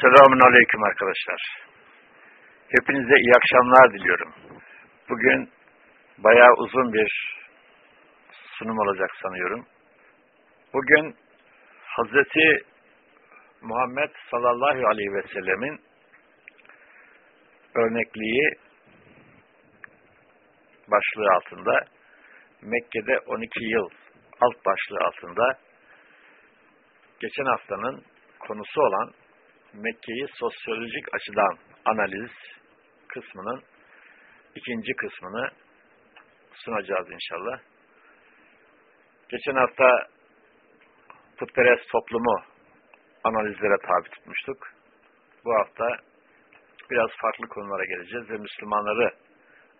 Selamun Aleyküm arkadaşlar. Hepinize iyi akşamlar diliyorum. Bugün bayağı uzun bir sunum olacak sanıyorum. Bugün Hazreti Muhammed sallallahu aleyhi ve sellemin örnekliği başlığı altında Mekke'de 12 yıl alt başlığı altında geçen haftanın konusu olan Mekke'yi sosyolojik açıdan analiz kısmının ikinci kısmını sunacağız inşallah. Geçen hafta putperest toplumu analizlere tabi tutmuştuk. Bu hafta biraz farklı konulara geleceğiz ve Müslümanları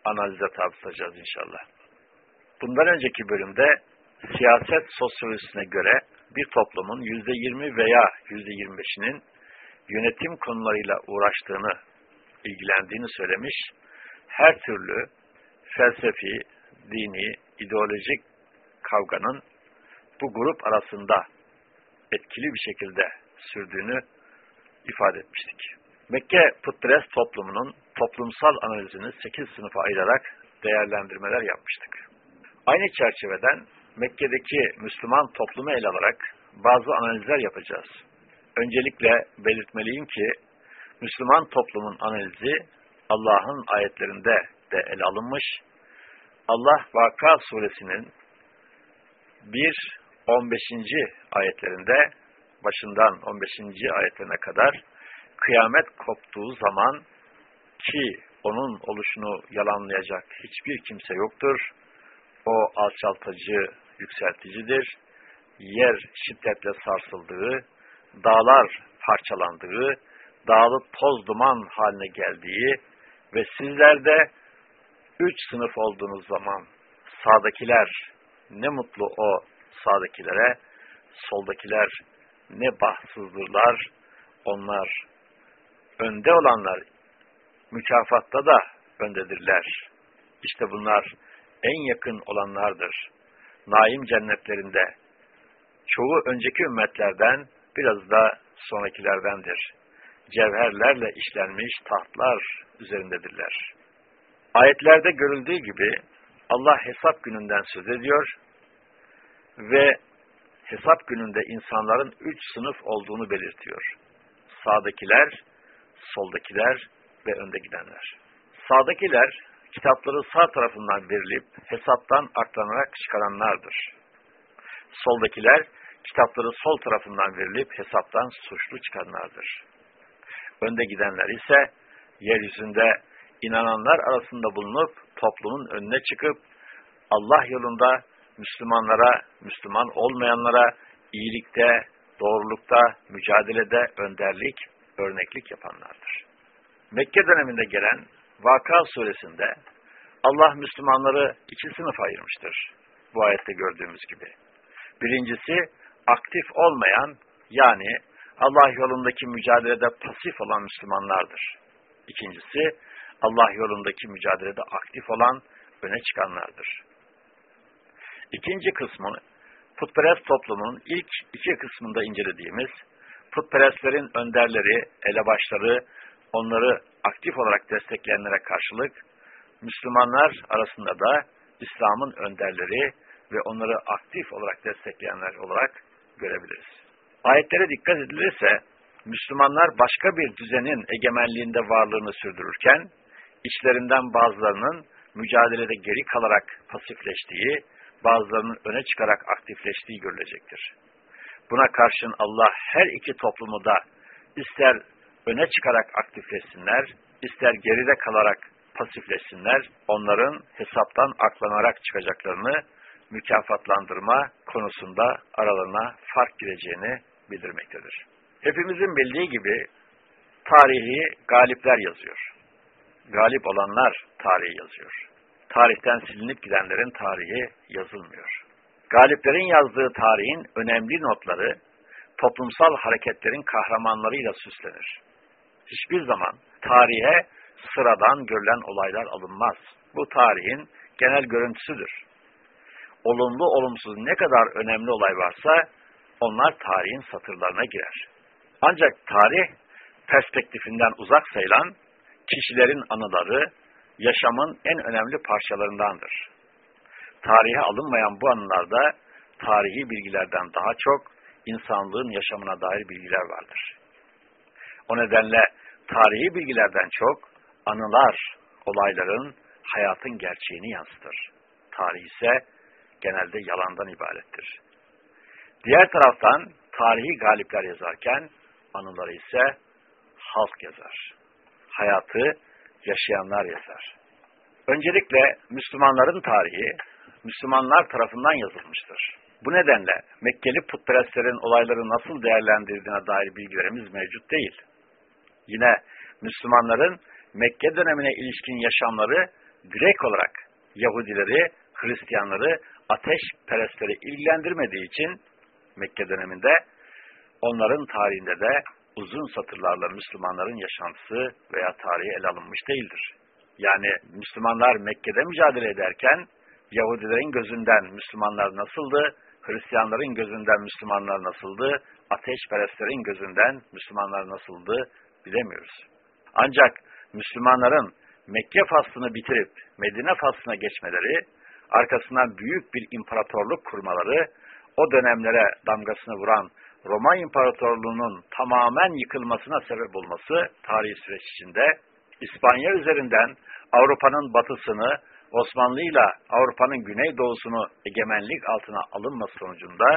analize tabi tutacağız inşallah. Bundan önceki bölümde siyaset sosyolojisine göre bir toplumun %20 veya %25'inin yönetim konularıyla uğraştığını, ilgilendiğini söylemiş, her türlü felsefi, dini, ideolojik kavganın bu grup arasında etkili bir şekilde sürdüğünü ifade etmiştik. Mekke putperest toplumunun toplumsal analizini 8 sınıfa ayırarak değerlendirmeler yapmıştık. Aynı çerçeveden Mekke'deki Müslüman toplumu ele alarak bazı analizler yapacağız. Öncelikle belirtmeliyim ki Müslüman toplumun analizi Allah'ın ayetlerinde de ele alınmış. Allah Vaka suresinin 1 15. ayetlerinde başından 15. ayetlerine kadar kıyamet koptuğu zaman ki onun oluşunu yalanlayacak hiçbir kimse yoktur. O alçaltıcı, yükselticidir. Yer şiddetle sarsıldığı, dağlar parçalandığı, dağılıp toz duman haline geldiği ve sizlerde üç sınıf olduğunuz zaman sağdakiler ne mutlu o sağdakilere, soldakiler ne bahtsızdırlar, onlar önde olanlar mükafatta da öndedirler. İşte bunlar en yakın olanlardır. Naim cennetlerinde çoğu önceki ümmetlerden biraz da sonrakilerdendir. Cevherlerle işlenmiş tahtlar üzerindedirler. Ayetlerde görüldüğü gibi Allah hesap gününden söz ediyor ve hesap gününde insanların üç sınıf olduğunu belirtiyor. Sağdakiler, soldakiler ve önde gidenler. Sağdakiler, kitapları sağ tarafından verilip hesaptan aklanarak çıkaranlardır. Soldakiler, kitapları sol tarafından verilip hesaptan suçlu çıkanlardır. Önde gidenler ise yeryüzünde inananlar arasında bulunup toplumun önüne çıkıp Allah yolunda Müslümanlara, Müslüman olmayanlara iyilikte, doğrulukta, mücadelede önderlik, örneklik yapanlardır. Mekke döneminde gelen Vaka suresinde Allah Müslümanları iki sınıf ayırmıştır. Bu ayette gördüğümüz gibi. Birincisi aktif olmayan yani Allah yolundaki mücadelede pasif olan Müslümanlardır. İkincisi Allah yolundaki mücadelede aktif olan öne çıkanlardır. İkinci kısmı putperest toplumun ilk iki kısmında incelediğimiz putperestlerin önderleri, elebaşları, onları aktif olarak destekleyenlere karşılık Müslümanlar arasında da İslam'ın önderleri ve onları aktif olarak destekleyenler olarak görebiliriz. Ayetlere dikkat edilirse Müslümanlar başka bir düzenin egemenliğinde varlığını sürdürürken içlerinden bazılarının mücadelede geri kalarak pasifleştiği, bazılarının öne çıkarak aktifleştiği görülecektir. Buna karşın Allah her iki toplumu da ister öne çıkarak aktifleşsinler, ister geride kalarak pasifleşsinler, onların hesaptan aklanarak çıkacaklarını mükafatlandırma konusunda aralarına fark gireceğini bildirmektedir. Hepimizin bildiği gibi tarihi galipler yazıyor. Galip olanlar tarihi yazıyor. Tarihten silinip gidenlerin tarihi yazılmıyor. Galiplerin yazdığı tarihin önemli notları toplumsal hareketlerin kahramanlarıyla süslenir. Hiçbir zaman tarihe sıradan görülen olaylar alınmaz. Bu tarihin genel görüntüsüdür. Olumlu olumsuz ne kadar önemli olay varsa onlar tarihin satırlarına girer. Ancak tarih perspektifinden uzak sayılan kişilerin anıları yaşamın en önemli parçalarındandır. Tarihe alınmayan bu anılarda tarihi bilgilerden daha çok insanlığın yaşamına dair bilgiler vardır. O nedenle tarihi bilgilerden çok anılar, olayların, hayatın gerçeğini yansıtır. Tarih ise genelde yalandan ibarettir. Diğer taraftan tarihi galipler yazarken anıları ise halk yazar. Hayatı yaşayanlar yazar. Öncelikle Müslümanların tarihi Müslümanlar tarafından yazılmıştır. Bu nedenle Mekkeli putperestlerin olayları nasıl değerlendirdiğine dair bilgilerimiz mevcut değil. Yine Müslümanların Mekke dönemine ilişkin yaşamları direkt olarak Yahudileri, Hristiyanları, ateşperestleri ilgilendirmediği için Mekke döneminde onların tarihinde de uzun satırlarla Müslümanların yaşantısı veya tarihi ele alınmış değildir. Yani Müslümanlar Mekke'de mücadele ederken Yahudilerin gözünden Müslümanlar nasıldı, Hristiyanların gözünden Müslümanlar nasıldı, ateşperestlerin gözünden Müslümanlar nasıldı bilemiyoruz. Ancak Müslümanların Mekke faslını bitirip Medine faslına geçmeleri, arkasından büyük bir imparatorluk kurmaları, o dönemlere damgasını vuran Roma İmparatorluğu'nun tamamen yıkılmasına sebep olması tarihi süreç içinde İspanya üzerinden Avrupa'nın batısını, Osmanlı ile Avrupa'nın güneydoğusunu egemenlik altına alınması sonucunda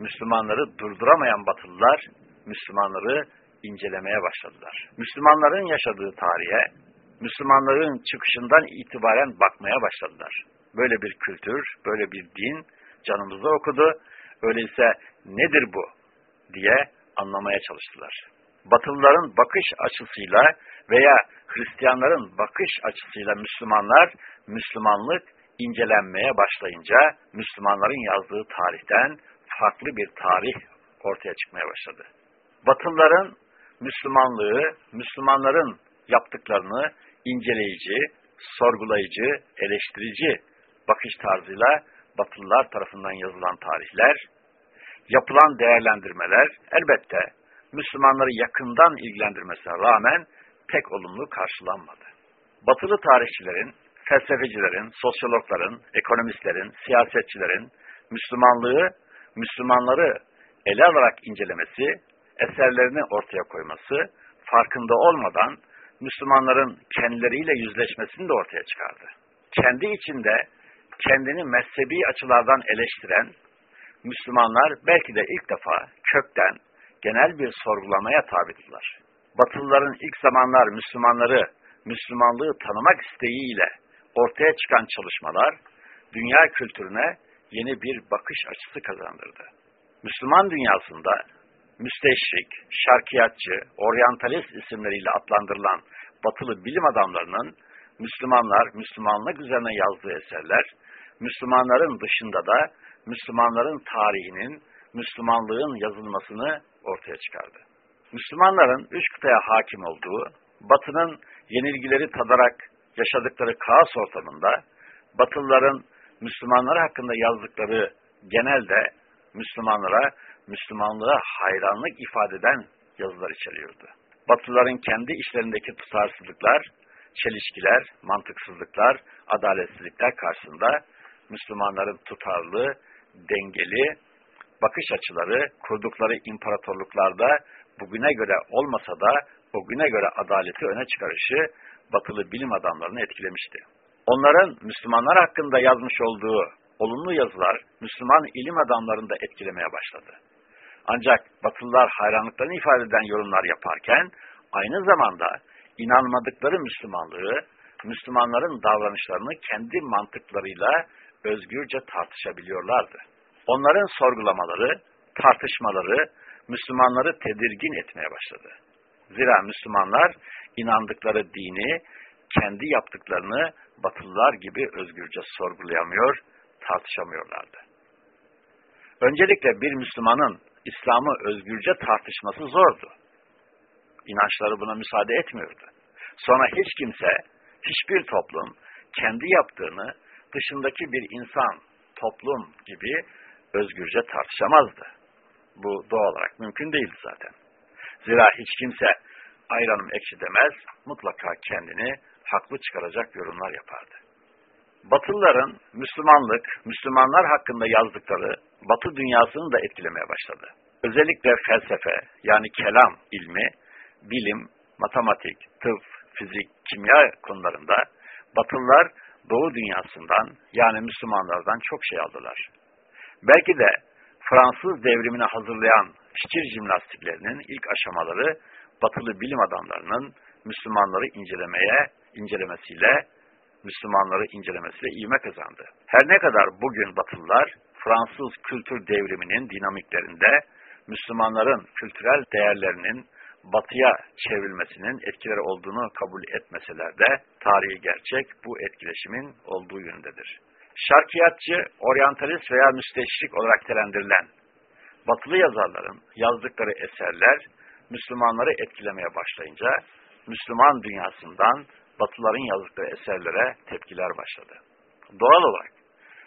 Müslümanları durduramayan Batılılar Müslümanları incelemeye başladılar. Müslümanların yaşadığı tarihe, Müslümanların çıkışından itibaren bakmaya başladılar. Böyle bir kültür, böyle bir din canımızda okudu. Öyleyse nedir bu diye anlamaya çalıştılar. Batılıların bakış açısıyla veya Hristiyanların bakış açısıyla Müslümanlar, Müslümanlık incelenmeye başlayınca Müslümanların yazdığı tarihten farklı bir tarih ortaya çıkmaya başladı. Batılıların Müslümanlığı, Müslümanların yaptıklarını inceleyici, sorgulayıcı, eleştirici bakış tarzıyla Batılılar tarafından yazılan tarihler, yapılan değerlendirmeler elbette Müslümanları yakından ilgilendirmesine rağmen pek olumlu karşılanmadı. Batılı tarihçilerin, felsefecilerin, sosyologların, ekonomistlerin, siyasetçilerin Müslümanlığı, Müslümanları ele alarak incelemesi, eserlerini ortaya koyması, farkında olmadan Müslümanların kendileriyle yüzleşmesini de ortaya çıkardı. Kendi içinde kendini mezhebi açılardan eleştiren Müslümanlar belki de ilk defa kökten genel bir sorgulamaya tabidiler. Batılıların ilk zamanlar Müslümanları, Müslümanlığı tanımak isteğiyle ortaya çıkan çalışmalar, dünya kültürüne yeni bir bakış açısı kazandırdı. Müslüman dünyasında müsteşrik, şarkiyatçı, oryantalist isimleriyle adlandırılan batılı bilim adamlarının Müslümanlar, Müslümanlık üzerine yazdığı eserler, Müslümanların dışında da Müslümanların tarihinin, Müslümanlığın yazılmasını ortaya çıkardı. Müslümanların üç kıtaya hakim olduğu, Batı'nın yenilgileri tadarak yaşadıkları kaos ortamında, Batılıların Müslümanlar hakkında yazdıkları genelde Müslümanlara, Müslümanlığa hayranlık ifade eden yazılar içeriyordu. Batılıların kendi işlerindeki tutarsızlıklar, çelişkiler, mantıksızlıklar, adaletsizlikler karşısında Müslümanların tutarlı, dengeli bakış açıları kurdukları imparatorluklarda bugüne göre olmasa da o güne göre adaleti öne çıkarışı batılı bilim adamlarını etkilemişti. Onların Müslümanlar hakkında yazmış olduğu olumlu yazılar Müslüman ilim adamlarını da etkilemeye başladı. Ancak Batılılar hayranlıklarını ifade eden yorumlar yaparken aynı zamanda inanmadıkları Müslümanlığı, Müslümanların davranışlarını kendi mantıklarıyla özgürce tartışabiliyorlardı. Onların sorgulamaları, tartışmaları Müslümanları tedirgin etmeye başladı. Zira Müslümanlar inandıkları dini, kendi yaptıklarını Batılılar gibi özgürce sorgulayamıyor, tartışamıyorlardı. Öncelikle bir Müslümanın İslam'ı özgürce tartışması zordu. İnançları buna müsaade etmiyordu. Sonra hiç kimse, hiçbir toplum kendi yaptığını dışındaki bir insan, toplum gibi özgürce tartışamazdı. Bu doğal olarak mümkün değildi zaten. Zira hiç kimse ayranım ekşi demez, mutlaka kendini haklı çıkaracak yorumlar yapardı. Batılıların Müslümanlık, Müslümanlar hakkında yazdıkları Batı dünyasını da etkilemeye başladı. Özellikle felsefe, yani kelam ilmi, bilim, matematik, tıp, fizik, kimya konularında Batılılar Doğu dünyasından yani Müslümanlardan çok şey aldılar. Belki de Fransız devrimini hazırlayan fikir jimnastiklerinin ilk aşamaları batılı bilim adamlarının Müslümanları incelemeye, incelemesiyle, Müslümanları incelemesiyle ivme kazandı. Her ne kadar bugün Batılılar Fransız kültür devriminin dinamiklerinde Müslümanların kültürel değerlerinin batıya çevrilmesinin etkileri olduğunu kabul etmeseler de tarihi gerçek bu etkileşimin olduğu yönündedir. Şarkiyatçı, oryantalist veya müsteşrik olarak telendirilen batılı yazarların yazdıkları eserler Müslümanları etkilemeye başlayınca Müslüman dünyasından Batılıların yazdıkları eserlere tepkiler başladı. Doğal olarak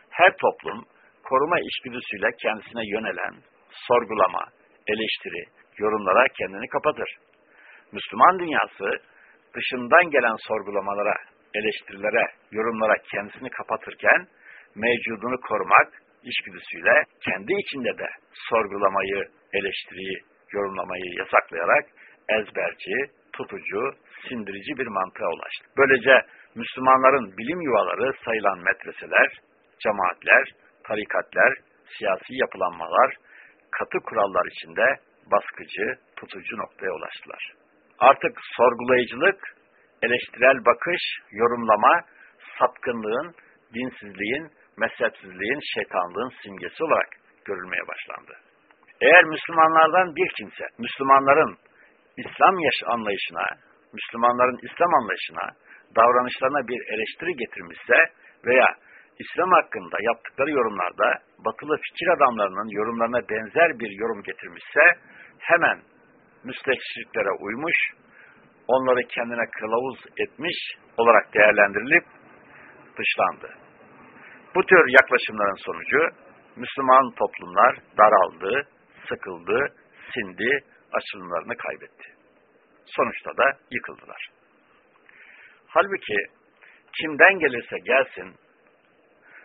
her toplum koruma içgüdüsüyle kendisine yönelen sorgulama, eleştiri, yorumlara kendini kapatır. Müslüman dünyası dışından gelen sorgulamalara, eleştirilere, yorumlara kendisini kapatırken mevcudunu korumak içgüdüsüyle kendi içinde de sorgulamayı, eleştiriyi, yorumlamayı yasaklayarak ezberci, tutucu, sindirici bir mantığa ulaştı. Böylece Müslümanların bilim yuvaları sayılan medreseler, cemaatler, tarikatler, siyasi yapılanmalar, katı kurallar içinde baskıcı, tutucu noktaya ulaştılar. Artık sorgulayıcılık, eleştirel bakış, yorumlama, sapkınlığın, dinsizliğin, mezhepsizliğin, şeytanlığın simgesi olarak görülmeye başlandı. Eğer Müslümanlardan bir kimse, Müslümanların İslam yaş anlayışına, Müslümanların İslam anlayışına, davranışlarına bir eleştiri getirmişse veya İslam hakkında yaptıkları yorumlarda batılı fikir adamlarının yorumlarına benzer bir yorum getirmişse hemen müsteşriklere uymuş, onları kendine kılavuz etmiş olarak değerlendirilip dışlandı. Bu tür yaklaşımların sonucu Müslüman toplumlar daraldı, sıkıldı, sindi, açılımlarını kaybetti. Sonuçta da yıkıldılar. Halbuki kimden gelirse gelsin,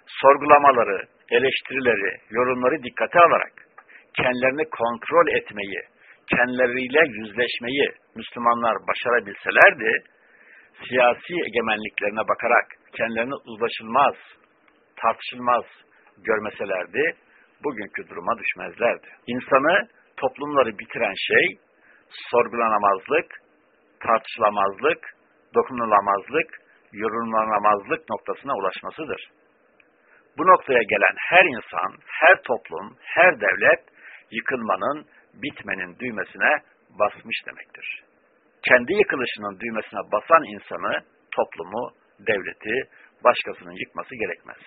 sorgulamaları, eleştirileri, yorumları dikkate alarak kendilerini kontrol etmeyi, kendileriyle yüzleşmeyi Müslümanlar başarabilselerdi, siyasi egemenliklerine bakarak kendilerini uzlaşılmaz, tartışılmaz görmeselerdi, bugünkü duruma düşmezlerdi. İnsanı, toplumları bitiren şey, sorgulanamazlık, tartışılamazlık, dokunulamazlık, yorumlanamazlık noktasına ulaşmasıdır. Bu noktaya gelen her insan, her toplum, her devlet yıkılmanın, bitmenin düğmesine basmış demektir. Kendi yıkılışının düğmesine basan insanı, toplumu, devleti, başkasının yıkması gerekmez.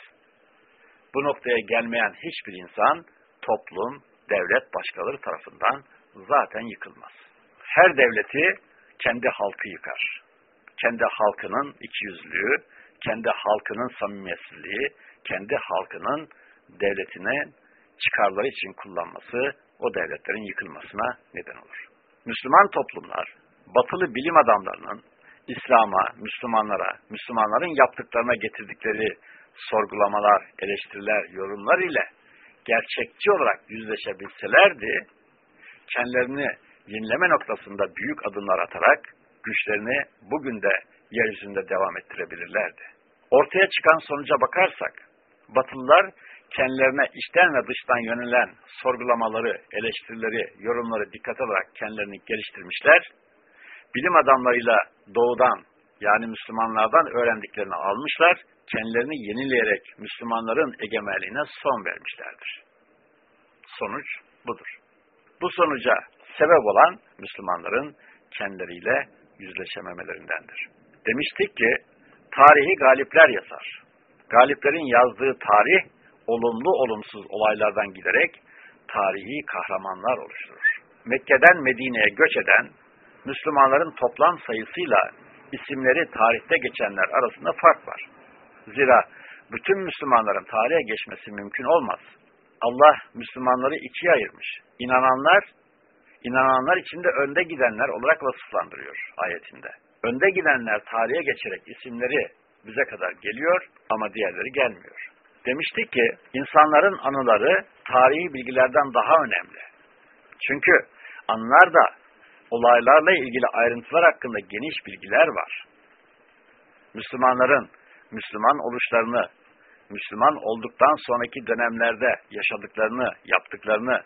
Bu noktaya gelmeyen hiçbir insan, toplum, devlet başkaları tarafından zaten yıkılmaz. Her devleti kendi halkı yıkar. Kendi halkının ikiyüzlüğü, kendi halkının samimiyetsizliği, kendi halkının devletine çıkarları için kullanması o devletlerin yıkılmasına neden olur. Müslüman toplumlar, batılı bilim adamlarının İslam'a, Müslümanlara, Müslümanların yaptıklarına getirdikleri sorgulamalar, eleştiriler, yorumlar ile gerçekçi olarak yüzleşebilselerdi, kendilerini yenileme noktasında büyük adımlar atarak güçlerini bugün de yeryüzünde devam ettirebilirlerdi. Ortaya çıkan sonuca bakarsak, Batılılar kendilerine içten ve dıştan yönelen sorgulamaları, eleştirileri, yorumları dikkat alarak kendilerini geliştirmişler. Bilim adamlarıyla doğudan yani Müslümanlardan öğrendiklerini almışlar, kendilerini yenileyerek Müslümanların egemenliğine son vermişlerdir. Sonuç budur. Bu sonuca sebep olan Müslümanların kendileriyle yüzleşememelerindendir. Demiştik ki, tarihi galipler yazar. Galiplerin yazdığı tarih, olumlu olumsuz olaylardan giderek tarihi kahramanlar oluşturur. Mekke'den Medine'ye göç eden Müslümanların toplam sayısıyla isimleri tarihte geçenler arasında fark var. Zira bütün Müslümanların tarihe geçmesi mümkün olmaz. Allah Müslümanları ikiye ayırmış. İnananlar, inananlar içinde önde gidenler olarak vasıflandırıyor ayetinde. Önde gidenler tarihe geçerek isimleri bize kadar geliyor ama diğerleri gelmiyor. Demiştik ki insanların anıları tarihi bilgilerden daha önemli. Çünkü anılarda olaylarla ilgili ayrıntılar hakkında geniş bilgiler var. Müslümanların Müslüman oluşlarını, Müslüman olduktan sonraki dönemlerde yaşadıklarını, yaptıklarını,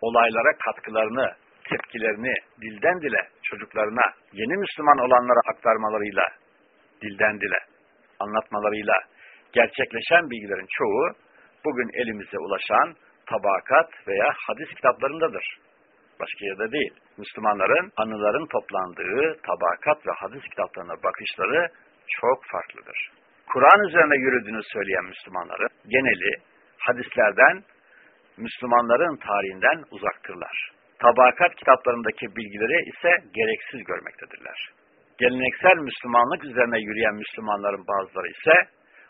olaylara katkılarını, tepkilerini dilden dile çocuklarına, yeni Müslüman olanlara aktarmalarıyla, dilden dile, anlatmalarıyla gerçekleşen bilgilerin çoğu bugün elimize ulaşan tabakat veya hadis kitaplarındadır. Başka yerde değil. Müslümanların anıların toplandığı tabakat ve hadis kitaplarına bakışları çok farklıdır. Kur'an üzerine yürüdüğünü söyleyen Müslümanların geneli hadislerden, Müslümanların tarihinden uzaktırlar. Tabakat kitaplarındaki bilgileri ise gereksiz görmektedirler. Geleneksel Müslümanlık üzerine yürüyen Müslümanların bazıları ise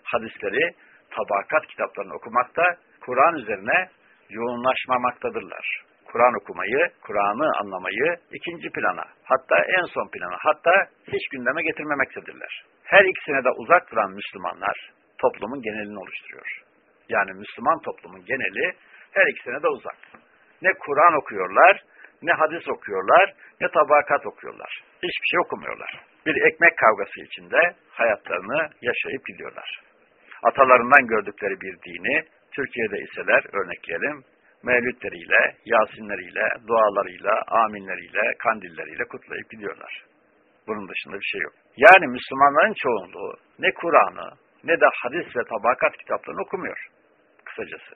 hadisleri tabakat kitaplarını okumakta, Kur'an üzerine yoğunlaşmamaktadırlar. Kur'an okumayı, Kur'an'ı anlamayı ikinci plana, hatta en son plana, hatta hiç gündeme getirmemektedirler. Her ikisine de uzak duran Müslümanlar toplumun genelini oluşturuyor. Yani Müslüman toplumun geneli her ikisine de uzak. Ne Kur'an okuyorlar, ne hadis okuyorlar, ne tabakat okuyorlar. Hiçbir şey okumuyorlar. Bir ekmek kavgası içinde hayatlarını yaşayıp gidiyorlar. Atalarından gördükleri bir dini, Türkiye'de iseler örnekleyelim, mevlütleriyle, yasinleriyle, dualarıyla, aminleriyle, kandilleriyle kutlayıp gidiyorlar. Bunun dışında bir şey yok. Yani Müslümanların çoğunluğu ne Kur'an'ı ne de hadis ve tabakat kitaplarını okumuyor. Kısacası.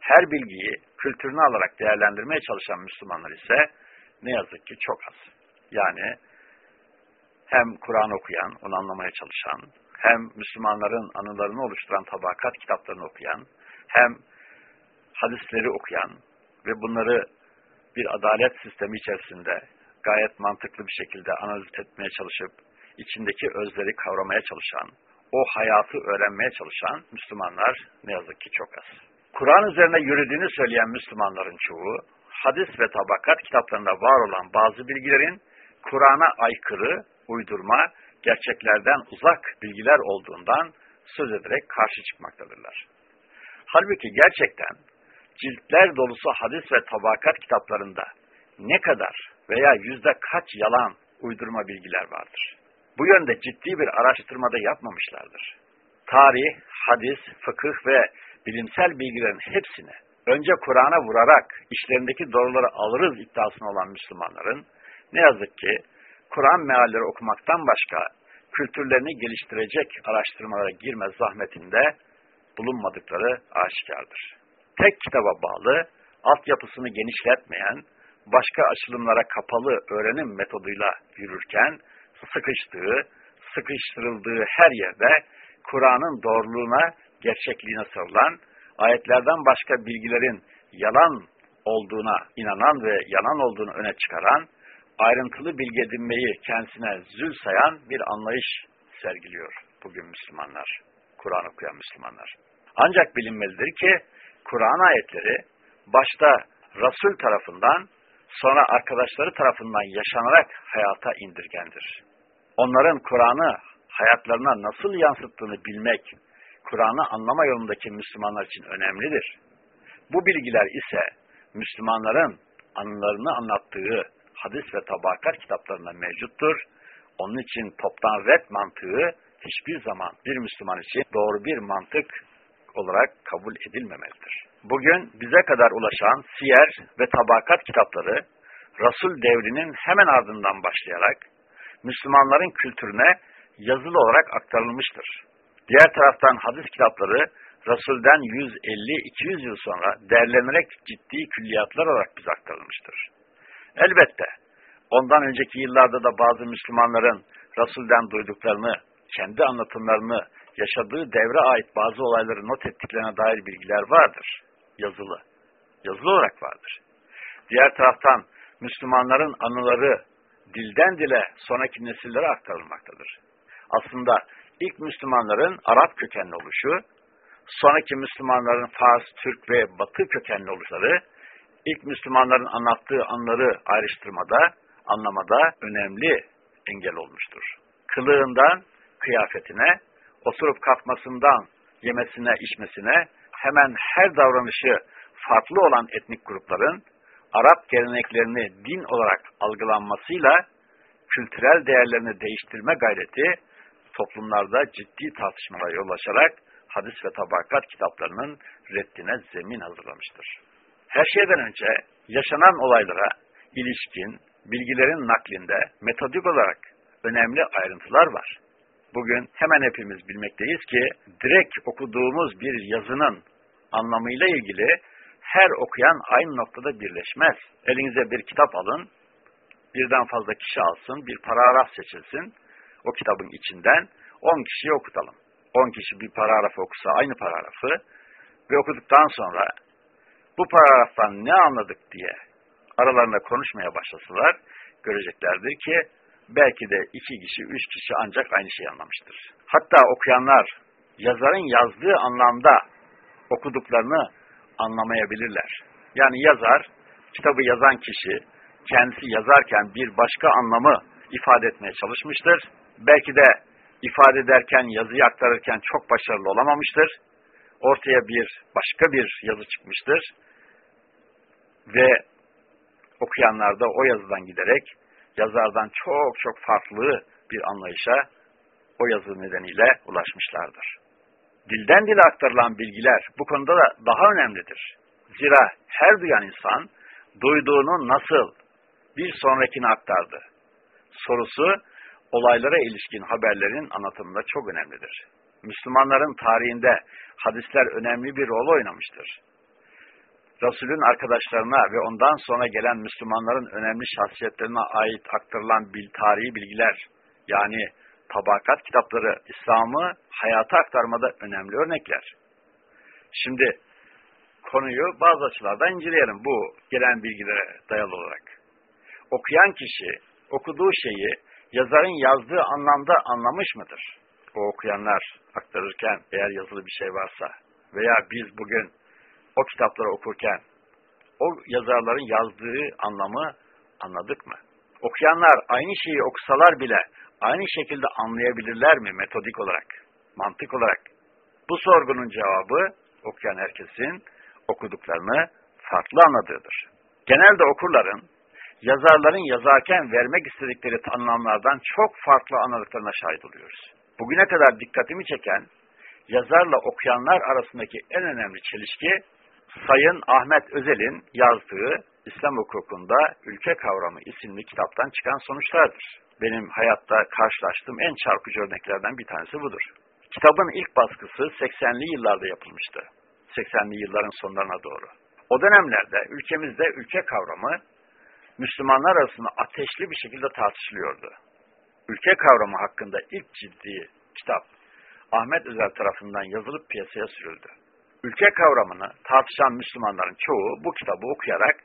Her bilgiyi kültürünü alarak değerlendirmeye çalışan Müslümanlar ise ne yazık ki çok az. Yani hem Kur'an okuyan, onu anlamaya çalışan, hem Müslümanların anılarını oluşturan tabakat kitaplarını okuyan, hem hadisleri okuyan ve bunları bir adalet sistemi içerisinde gayet mantıklı bir şekilde analiz etmeye çalışıp içindeki özleri kavramaya çalışan, o hayatı öğrenmeye çalışan Müslümanlar ne yazık ki çok az. Kur'an üzerine yürüdüğünü söyleyen Müslümanların çoğu, hadis ve tabakat kitaplarında var olan bazı bilgilerin Kur'an'a aykırı, uydurma, gerçeklerden uzak bilgiler olduğundan söz ederek karşı çıkmaktadırlar. Halbuki gerçekten ciltler dolusu hadis ve tabakat kitaplarında ne kadar veya yüzde kaç yalan, uydurma bilgiler vardır. Bu yönde ciddi bir araştırmada yapmamışlardır. Tarih, hadis, fıkıh ve bilimsel bilgilerin hepsini önce Kur'an'a vurarak işlerindeki doğruları alırız iddiasına olan Müslümanların ne yazık ki Kur'an mealleri okumaktan başka kültürlerini geliştirecek araştırmalara girme zahmetinde bulunmadıkları aşikardır. Tek kitaba bağlı, altyapısını genişletmeyen, başka açılımlara kapalı öğrenim metoduyla yürürken sıkıştığı, sıkıştırıldığı her yerde Kur'an'ın doğruluğuna, gerçekliğine sarılan, ayetlerden başka bilgilerin yalan olduğuna inanan ve yalan olduğunu öne çıkaran, ayrıntılı bilgi edinmeyi kendisine zül sayan bir anlayış sergiliyor bugün Müslümanlar, Kur'an okuyan Müslümanlar. Ancak bilinmelidir ki Kur'an ayetleri başta Resul tarafından sonra arkadaşları tarafından yaşanarak hayata indirgendir. Onların Kur'an'ı hayatlarına nasıl yansıttığını bilmek, Kur'an'ı anlama yolundaki Müslümanlar için önemlidir. Bu bilgiler ise Müslümanların anılarını anlattığı hadis ve tabakat kitaplarında mevcuttur. Onun için toptan red mantığı hiçbir zaman bir Müslüman için doğru bir mantık olarak kabul edilmemelidir. Bugün bize kadar ulaşan siyer ve tabakat kitapları Resul devrinin hemen ardından başlayarak Müslümanların kültürüne yazılı olarak aktarılmıştır. Diğer taraftan hadis kitapları Resul'den 150-200 yıl sonra derlenerek ciddi külliyatlar olarak bize aktarılmıştır. Elbette ondan önceki yıllarda da bazı Müslümanların Resul'den duyduklarını, kendi anlatımlarını, yaşadığı devre ait bazı olayları not ettiklerine dair bilgiler vardır. Yazılı. Yazılı olarak vardır. Diğer taraftan Müslümanların anıları dilden dile sonraki nesillere aktarılmaktadır. Aslında ilk Müslümanların Arap kökenli oluşu, sonraki Müslümanların Fars, Türk ve Batı kökenli oluşları, ilk Müslümanların anlattığı anları ayrıştırmada, anlamada önemli engel olmuştur. Kılığından kıyafetine, oturup kalkmasından yemesine, içmesine, hemen her davranışı farklı olan etnik grupların Arap geleneklerini din olarak algılanmasıyla kültürel değerlerini değiştirme gayreti toplumlarda ciddi tartışmalara yol açarak hadis ve tabakat kitaplarının reddine zemin hazırlamıştır. Her şeyden önce yaşanan olaylara ilişkin bilgilerin naklinde metodik olarak önemli ayrıntılar var. Bugün hemen hepimiz bilmekteyiz ki direkt okuduğumuz bir yazının anlamıyla ilgili her okuyan aynı noktada birleşmez. Elinize bir kitap alın, birden fazla kişi alsın, bir paragraf seçilsin, o kitabın içinden 10 kişiyi okutalım. 10 kişi bir paragraf okusa aynı paragrafı ve okuduktan sonra bu paragraftan ne anladık diye aralarında konuşmaya başlasalar göreceklerdir ki belki de iki kişi, üç kişi ancak aynı şeyi anlamıştır. Hatta okuyanlar yazarın yazdığı anlamda okuduklarını anlamayabilirler. Yani yazar, kitabı yazan kişi kendisi yazarken bir başka anlamı ifade etmeye çalışmıştır. Belki de ifade ederken, yazıyı aktarırken çok başarılı olamamıştır. Ortaya bir başka bir yazı çıkmıştır. Ve okuyanlar da o yazıdan giderek yazardan çok çok farklı bir anlayışa o yazı nedeniyle ulaşmışlardır. Dilden dile aktarılan bilgiler bu konuda da daha önemlidir. Zira her duyan insan duyduğunu nasıl bir sonrakine aktardı sorusu olaylara ilişkin haberlerin anlatımında çok önemlidir. Müslümanların tarihinde hadisler önemli bir rol oynamıştır. Resulün arkadaşlarına ve ondan sonra gelen Müslümanların önemli şahsiyetlerine ait aktarılan bil, tarihi bilgiler, yani tabakat kitapları İslam'ı hayata aktarmada önemli örnekler. Şimdi konuyu bazı açılardan inceleyelim bu gelen bilgilere dayalı olarak. Okuyan kişi okuduğu şeyi yazarın yazdığı anlamda anlamış mıdır? O okuyanlar aktarırken eğer yazılı bir şey varsa veya biz bugün o kitapları okurken o yazarların yazdığı anlamı anladık mı? Okuyanlar aynı şeyi okusalar bile aynı şekilde anlayabilirler mi metodik olarak, mantık olarak? Bu sorgunun cevabı okuyan herkesin okuduklarını farklı anladığıdır. Genelde okurların yazarların yazarken vermek istedikleri anlamlardan çok farklı anladıklarına şahit oluyoruz. Bugüne kadar dikkatimi çeken yazarla okuyanlar arasındaki en önemli çelişki Sayın Ahmet Özel'in yazdığı İslam hukukunda ülke kavramı isimli kitaptan çıkan sonuçlardır. Benim hayatta karşılaştığım en çarpıcı örneklerden bir tanesi budur. Kitabın ilk baskısı 80'li yıllarda yapılmıştı. 80'li yılların sonlarına doğru. O dönemlerde ülkemizde ülke kavramı Müslümanlar arasında ateşli bir şekilde tartışılıyordu. Ülke kavramı hakkında ilk ciddi kitap Ahmet Özel tarafından yazılıp piyasaya sürüldü. Ülke kavramını tartışan Müslümanların çoğu bu kitabı okuyarak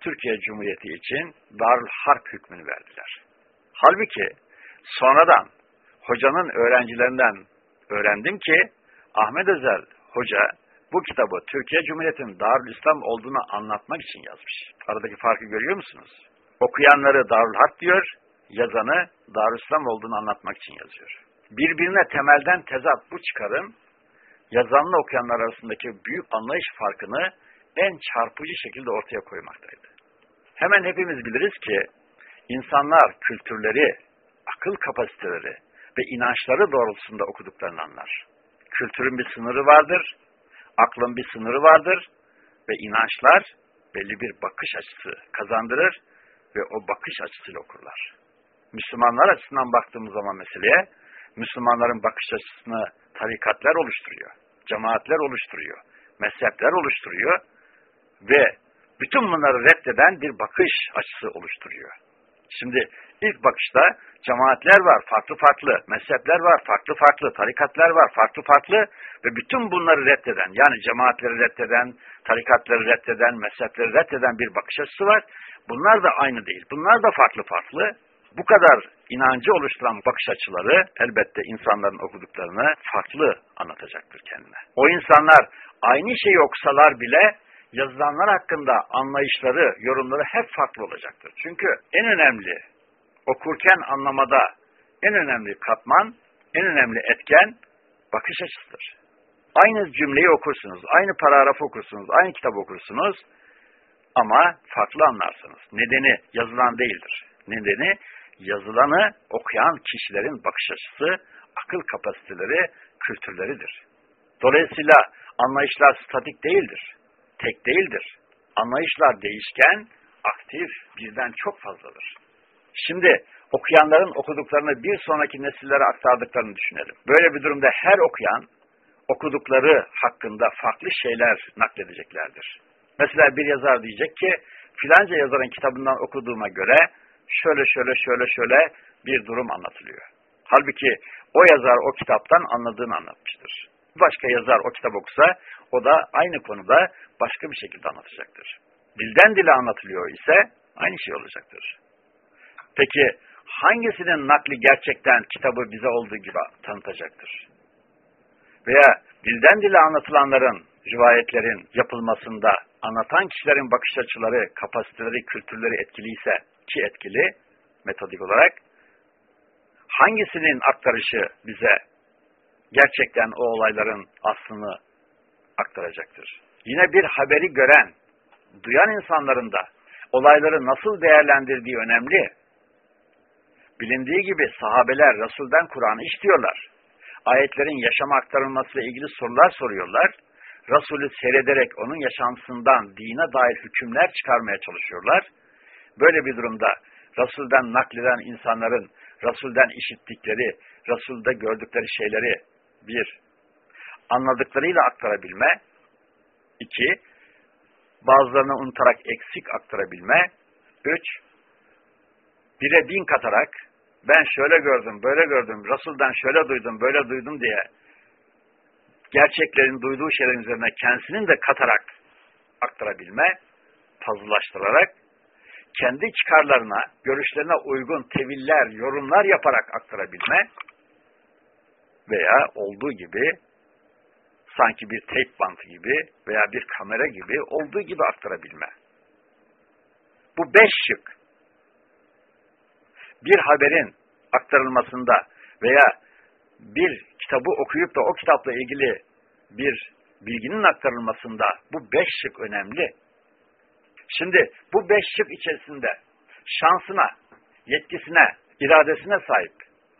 Türkiye Cumhuriyeti için Darül Harp hükmünü verdiler. Halbuki sonradan hocanın öğrencilerinden öğrendim ki Ahmet Özel hoca bu kitabı Türkiye Cumhuriyeti'nin Darül İslam olduğunu anlatmak için yazmış. Aradaki farkı görüyor musunuz? Okuyanları Darül Harp diyor, yazanı Darül İslam olduğunu anlatmak için yazıyor. Birbirine temelden tezat bu çıkarım, yazanla okuyanlar arasındaki büyük anlayış farkını en çarpıcı şekilde ortaya koymaktaydı. Hemen hepimiz biliriz ki, insanlar kültürleri, akıl kapasiteleri ve inançları doğrultusunda okuduklarını anlar. Kültürün bir sınırı vardır, aklın bir sınırı vardır ve inançlar belli bir bakış açısı kazandırır ve o bakış açısıyla okurlar. Müslümanlar açısından baktığımız zaman meseleye, Müslümanların bakış açısını tarikatlar oluşturuyor, cemaatler oluşturuyor, mezhepler oluşturuyor ve bütün bunları reddeden bir bakış açısı oluşturuyor. Şimdi ilk bakışta cemaatler var farklı farklı, mezhepler var farklı farklı, tarikatlar var farklı farklı ve bütün bunları reddeden yani cemaatleri reddeden, tarikatları reddeden, mezhepleri reddeden bir bakış açısı var. Bunlar da aynı değil. Bunlar da farklı farklı. Bu kadar inancı oluşturan bakış açıları elbette insanların okuduklarını farklı anlatacaktır kendine. O insanlar aynı şeyi okusalar bile yazılanlar hakkında anlayışları, yorumları hep farklı olacaktır. Çünkü en önemli okurken anlamada en önemli katman, en önemli etken bakış açısıdır. Aynı cümleyi okursunuz, aynı paragraf okursunuz, aynı kitap okursunuz ama farklı anlarsınız. Nedeni yazılan değildir. Nedeni yazılanı okuyan kişilerin bakış açısı, akıl kapasiteleri, kültürleridir. Dolayısıyla anlayışlar statik değildir, tek değildir. Anlayışlar değişken, aktif, birden çok fazladır. Şimdi okuyanların okuduklarını bir sonraki nesillere aktardıklarını düşünelim. Böyle bir durumda her okuyan okudukları hakkında farklı şeyler nakledeceklerdir. Mesela bir yazar diyecek ki filanca yazarın kitabından okuduğuma göre şöyle şöyle şöyle şöyle bir durum anlatılıyor. Halbuki o yazar o kitaptan anladığını anlatmıştır. Başka yazar o kitap okusa o da aynı konuda başka bir şekilde anlatacaktır. Dilden dile anlatılıyor ise aynı şey olacaktır. Peki hangisinin nakli gerçekten kitabı bize olduğu gibi tanıtacaktır? Veya dilden dile anlatılanların, rivayetlerin yapılmasında anlatan kişilerin bakış açıları, kapasiteleri, kültürleri etkiliyse ki etkili metodik olarak hangisinin aktarışı bize gerçekten o olayların aslını aktaracaktır? Yine bir haberi gören, duyan insanların da olayları nasıl değerlendirdiği önemli. Bilindiği gibi sahabeler Resul'den Kur'an'ı istiyorlar. Ayetlerin yaşama aktarılmasıyla ilgili sorular soruyorlar. Resulü seyrederek onun yaşantısından dine dair hükümler çıkarmaya çalışıyorlar. Böyle bir durumda Resul'den nakleden insanların Resul'den işittikleri, Resul'de gördükleri şeyleri bir, anladıklarıyla aktarabilme, iki, bazılarını unutarak eksik aktarabilme, üç, bire bin katarak ben şöyle gördüm, böyle gördüm, Resul'den şöyle duydum, böyle duydum diye gerçeklerin duyduğu şeylerin üzerine kendisinin de katarak aktarabilme, puzzle'laştırarak kendi çıkarlarına, görüşlerine uygun teviller, yorumlar yaparak aktarabilme veya olduğu gibi sanki bir tape bantı gibi veya bir kamera gibi olduğu gibi aktarabilme. Bu beş şık bir haberin aktarılmasında veya bir kitabı okuyup da o kitapla ilgili bir bilginin aktarılmasında bu beş şık önemli. Şimdi bu beş şık içerisinde şansına, yetkisine, iradesine sahip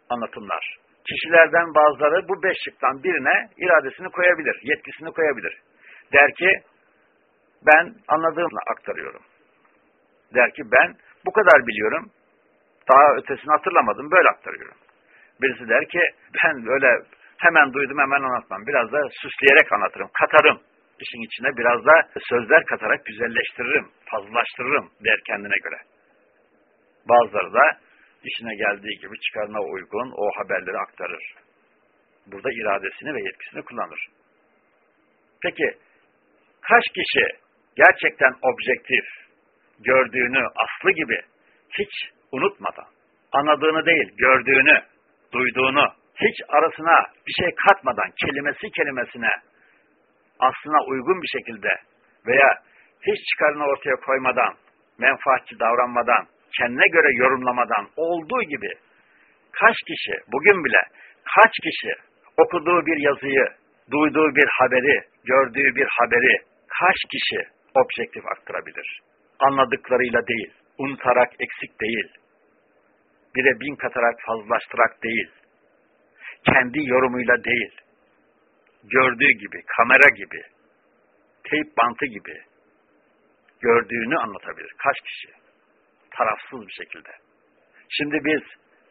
anlatımlar. Kişilerden bazıları bu beş şıktan birine iradesini koyabilir, yetkisini koyabilir. Der ki, ben anladığımla aktarıyorum. Der ki, ben bu kadar biliyorum, daha ötesini hatırlamadım, böyle aktarıyorum. Birisi der ki, ben böyle hemen duydum, hemen anlatmam. Biraz da süsleyerek anlatırım, katarım. İşin içine biraz da sözler katarak güzelleştiririm, fazlalaştırırım der kendine göre. Bazıları da işine geldiği gibi çıkarına uygun o haberleri aktarır. Burada iradesini ve yetkisini kullanır. Peki, kaç kişi gerçekten objektif, gördüğünü aslı gibi hiç unutmadan, anladığını değil, gördüğünü, duyduğunu, hiç arasına bir şey katmadan, kelimesi kelimesine aslına uygun bir şekilde veya hiç çıkarını ortaya koymadan, menfaatçi davranmadan, kendine göre yorumlamadan olduğu gibi kaç kişi, bugün bile kaç kişi okuduğu bir yazıyı, duyduğu bir haberi, gördüğü bir haberi kaç kişi objektif aktarabilir? Anladıklarıyla değil, unutarak eksik değil, bire bin katarak fazlaştırarak değil, kendi yorumuyla değil, gördüğü gibi, kamera gibi, teyp bantı gibi gördüğünü anlatabilir. Kaç kişi? Tarafsız bir şekilde. Şimdi biz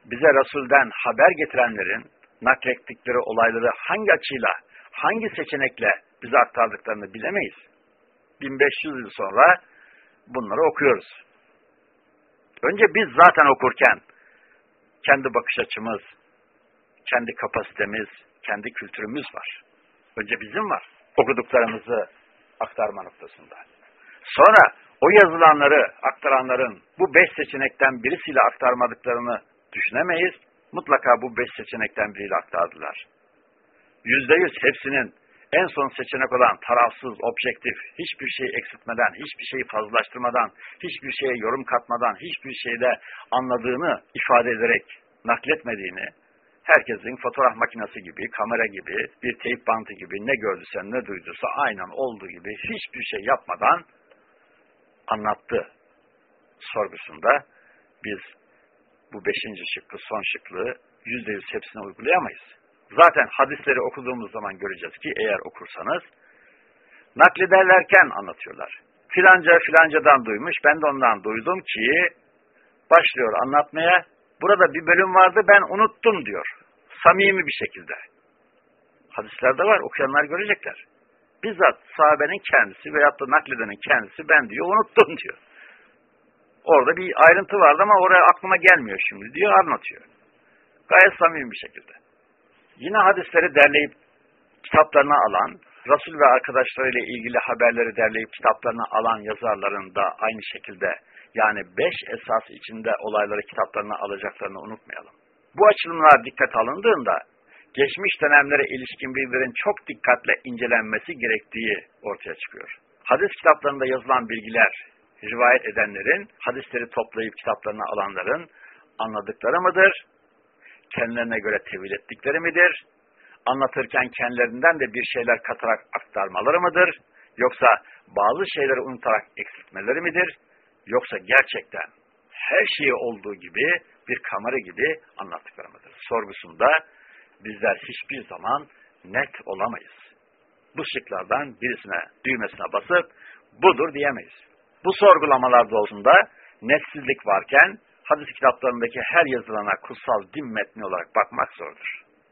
bize Resul'den haber getirenlerin naklettikleri olayları hangi açıyla, hangi seçenekle bize aktardıklarını bilemeyiz. 1500 yıl sonra bunları okuyoruz. Önce biz zaten okurken kendi bakış açımız, kendi kapasitemiz, kendi kültürümüz var. Önce bizim var. Okuduklarımızı aktarma noktasında. Sonra o yazılanları aktaranların bu beş seçenekten birisiyle aktarmadıklarını düşünemeyiz. Mutlaka bu beş seçenekten biriyle aktardılar. Yüzde yüz hepsinin en son seçenek olan tarafsız, objektif, hiçbir şey eksiltmeden, hiçbir şeyi fazlaştırmadan, hiçbir şeye yorum katmadan, hiçbir şeyde anladığını ifade ederek nakletmediğini, herkesin fotoğraf makinesi gibi, kamera gibi, bir teyp bantı gibi ne gördüyse ne duyduysa aynen olduğu gibi hiçbir şey yapmadan anlattı sorgusunda biz bu beşinci şıkkı, son şıklığı yüzde yüz hepsine uygulayamayız. Zaten hadisleri okuduğumuz zaman göreceğiz ki eğer okursanız naklederlerken anlatıyorlar. Filanca filancadan duymuş, ben de ondan duydum ki başlıyor anlatmaya. Burada bir bölüm vardı ben unuttum diyor. Samimi bir şekilde. Hadislerde var, okuyanlar görecekler. Bizzat sahabenin kendisi veyahut da nakledenin kendisi ben diyor unuttum diyor. Orada bir ayrıntı vardı ama oraya aklıma gelmiyor şimdi diyor anlatıyor. Gayet samimi bir şekilde. Yine hadisleri derleyip kitaplarına alan, Resul ve arkadaşlarıyla ilgili haberleri derleyip kitaplarına alan yazarların da aynı şekilde yani beş esas içinde olayları kitaplarına alacaklarını unutmayalım. Bu açılımlar dikkat alındığında geçmiş dönemlere ilişkin bilgilerin çok dikkatle incelenmesi gerektiği ortaya çıkıyor. Hadis kitaplarında yazılan bilgiler, rivayet edenlerin, hadisleri toplayıp kitaplarına alanların anladıkları mıdır? Kendilerine göre tevil ettikleri midir? Anlatırken kendilerinden de bir şeyler katarak aktarmaları mıdır? Yoksa bazı şeyleri unutarak eksiltmeleri midir? Yoksa gerçekten her şeyi olduğu gibi bir kamera gibi anlattıkları mıdır? Sorgusunda bizler hiçbir zaman net olamayız. Bu şıklardan birisine, düğmesine basıp budur diyemeyiz. Bu sorgulamalar doğusunda netsizlik varken hadis kitaplarındaki her yazılana kutsal din metni olarak bakmak zordur.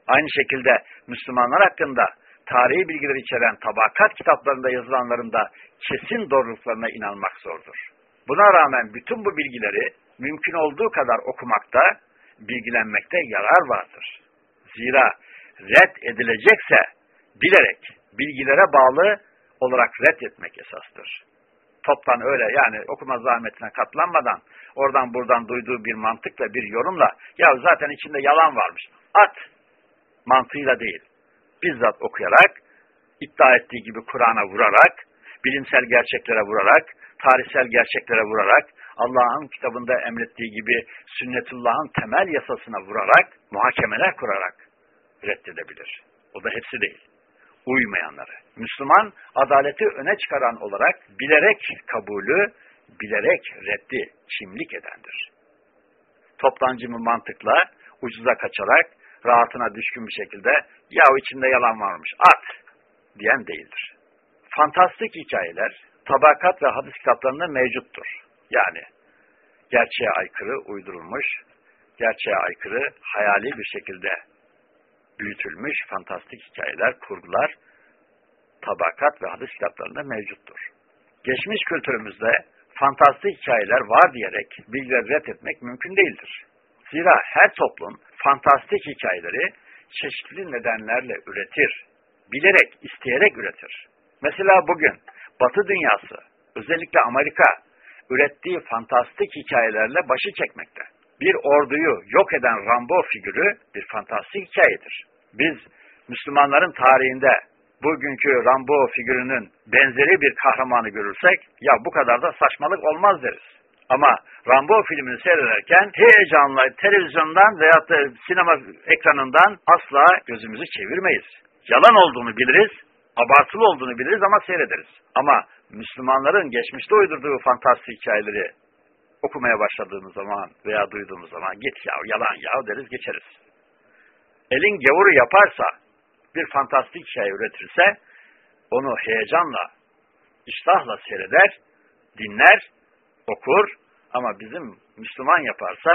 Aynı şekilde Müslümanlar hakkında tarihi bilgiler içeren tabakat kitaplarında yazılanların da kesin doğruluklarına inanmak zordur. Buna rağmen bütün bu bilgileri mümkün olduğu kadar okumakta, bilgilenmekte yarar vardır. Zira red edilecekse bilerek bilgilere bağlı olarak red etmek esastır. Toptan öyle yani okuma zahmetine katlanmadan oradan buradan duyduğu bir mantıkla bir yorumla ya zaten içinde yalan varmış at mantığıyla değil. Bizzat okuyarak iddia ettiği gibi Kur'an'a vurarak bilimsel gerçeklere vurarak tarihsel gerçeklere vurarak Allah'ın kitabında emrettiği gibi sünnetullah'ın temel yasasına vurarak muhakemeler kurarak reddedebilir. O da hepsi değil. Uymayanları. Müslüman adaleti öne çıkaran olarak bilerek kabulü, bilerek reddi çimlik edendir. Toptancı mı mantıkla ucuza kaçarak rahatına düşkün bir şekilde ya içinde yalan varmış at diyen değildir. Fantastik hikayeler tabakat ve hadis kitaplarında mevcuttur. Yani gerçeğe aykırı uydurulmuş, gerçeğe aykırı hayali bir şekilde büyütülmüş fantastik hikayeler, kurgular tabakat ve hadis kitaplarında mevcuttur. Geçmiş kültürümüzde fantastik hikayeler var diyerek bilgileri reddetmek mümkün değildir. Zira her toplum fantastik hikayeleri çeşitli nedenlerle üretir. Bilerek, isteyerek üretir. Mesela bugün Batı dünyası, özellikle Amerika, ürettiği fantastik hikayelerle başı çekmekte. Bir orduyu yok eden Rambo figürü bir fantastik hikayedir. Biz Müslümanların tarihinde bugünkü Rambo figürünün benzeri bir kahramanı görürsek, ya bu kadar da saçmalık olmaz deriz. Ama Rambo filmini seyrederken heyecanla televizyondan veya da sinema ekranından asla gözümüzü çevirmeyiz. Yalan olduğunu biliriz, abartılı olduğunu biliriz ama seyrederiz. Ama Müslümanların geçmişte uydurduğu fantastik hikayeleri okumaya başladığımız zaman veya duyduğumuz zaman git ya yalan ya deriz geçeriz. Elin gavuru yaparsa bir fantastik şey üretirse onu heyecanla, iştahla seyreder, dinler, okur ama bizim Müslüman yaparsa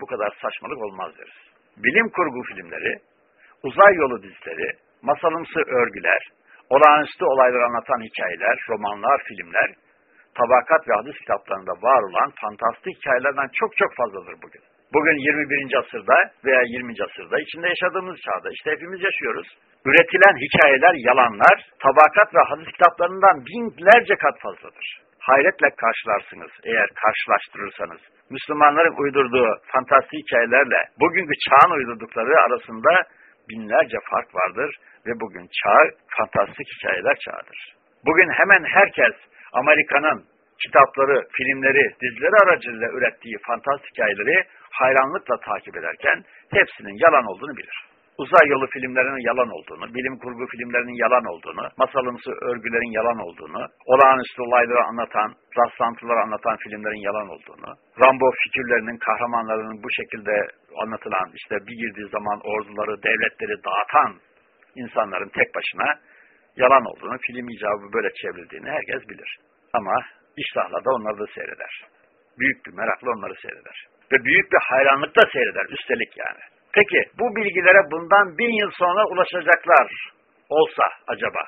bu kadar saçmalık olmaz deriz. Bilim kurgu filmleri, uzay yolu dizileri, masalımsı örgüler, olağanüstü olayları anlatan hikayeler, romanlar, filmler, tabakat ve hadis kitaplarında var olan fantastik hikayelerden çok çok fazladır bugün. Bugün 21. asırda veya 20. asırda içinde yaşadığımız çağda işte hepimiz yaşıyoruz. Üretilen hikayeler, yalanlar tabakat ve hadis kitaplarından binlerce kat fazladır. Hayretle karşılarsınız eğer karşılaştırırsanız. Müslümanların uydurduğu fantastik hikayelerle bugünkü çağın uydurdukları arasında binlerce fark vardır ve bugün çağ fantastik hikayeler çağıdır. Bugün hemen herkes Amerika'nın kitapları, filmleri, dizileri aracılığıyla ürettiği fantastik hikayeleri hayranlıkla takip ederken hepsinin yalan olduğunu bilir uzay yolu filmlerinin yalan olduğunu, bilim kurgu filmlerinin yalan olduğunu, masalımsı örgülerin yalan olduğunu, olağanüstü olayları anlatan, rastlantıları anlatan filmlerin yalan olduğunu, Rambo figürlerinin, kahramanlarının bu şekilde anlatılan, işte bir girdiği zaman orduları, devletleri dağıtan insanların tek başına yalan olduğunu, film icabı böyle çevrildiğini herkes bilir. Ama iştahla da onları da seyreder. Büyük bir merakla onları seyreder. Ve büyük bir hayranlıkla seyreder, üstelik yani. Peki bu bilgilere bundan bin yıl sonra ulaşacaklar olsa acaba?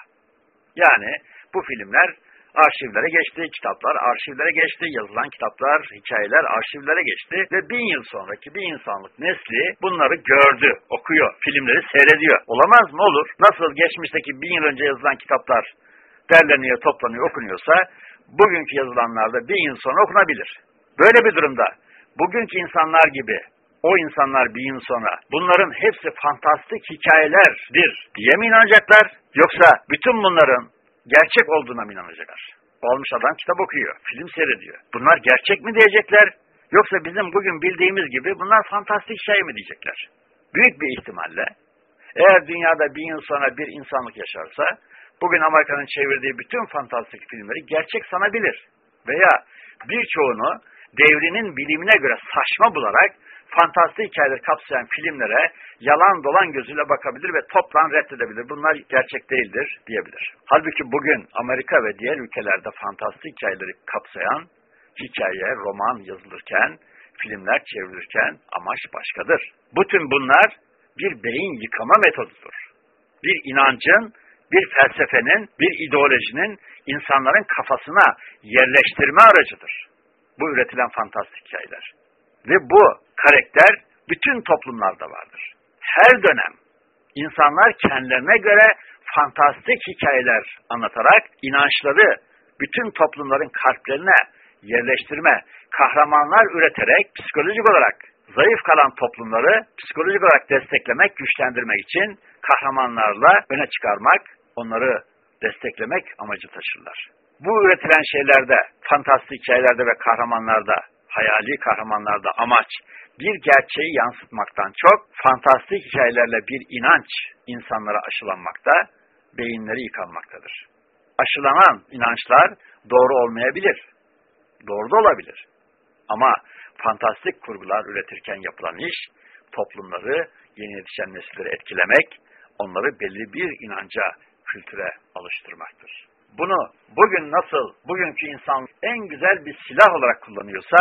Yani bu filmler arşivlere geçti, kitaplar arşivlere geçti, yazılan kitaplar, hikayeler arşivlere geçti ve bin yıl sonraki bir insanlık nesli bunları gördü, okuyor, filmleri seyrediyor. Olamaz mı olur? Nasıl geçmişteki bin yıl önce yazılan kitaplar derleniyor, toplanıyor, okunuyorsa bugünkü yazılanlar da bin yıl sonra okunabilir. Böyle bir durumda bugünkü insanlar gibi o insanlar bir yıl sonra bunların hepsi fantastik hikayelerdir diye mi inanacaklar? Yoksa bütün bunların gerçek olduğuna mı inanacaklar? Olmuş adam kitap okuyor, film seyrediyor. Bunlar gerçek mi diyecekler? Yoksa bizim bugün bildiğimiz gibi bunlar fantastik şey mi diyecekler? Büyük bir ihtimalle eğer dünyada bin yıl sonra bir insanlık yaşarsa bugün Amerika'nın çevirdiği bütün fantastik filmleri gerçek sanabilir. Veya birçoğunu devrinin bilimine göre saçma bularak fantastik hikayeleri kapsayan filmlere yalan dolan gözüyle bakabilir ve toptan reddedebilir. Bunlar gerçek değildir diyebilir. Halbuki bugün Amerika ve diğer ülkelerde fantastik hikayeleri kapsayan hikaye, roman yazılırken, filmler çevrilirken amaç başkadır. Bütün bunlar bir beyin yıkama metodudur. Bir inancın, bir felsefenin, bir ideolojinin insanların kafasına yerleştirme aracıdır. Bu üretilen fantastik hikayeler. Ve bu karakter bütün toplumlarda vardır. Her dönem insanlar kendilerine göre fantastik hikayeler anlatarak inançları bütün toplumların kalplerine yerleştirme, kahramanlar üreterek psikolojik olarak zayıf kalan toplumları psikolojik olarak desteklemek, güçlendirmek için kahramanlarla öne çıkarmak, onları desteklemek amacı taşırlar. Bu üretilen şeylerde, fantastik hikayelerde ve kahramanlarda hayali kahramanlarda amaç bir gerçeği yansıtmaktan çok fantastik hikayelerle bir inanç insanlara aşılanmakta, beyinleri yıkanmaktadır. Aşılanan inançlar doğru olmayabilir. Doğru da olabilir. Ama fantastik kurgular üretirken yapılan iş, toplumları, yeni yetişen nesilleri etkilemek, onları belli bir inanca, kültüre alıştırmaktır. Bunu bugün nasıl, bugünkü insan en güzel bir silah olarak kullanıyorsa,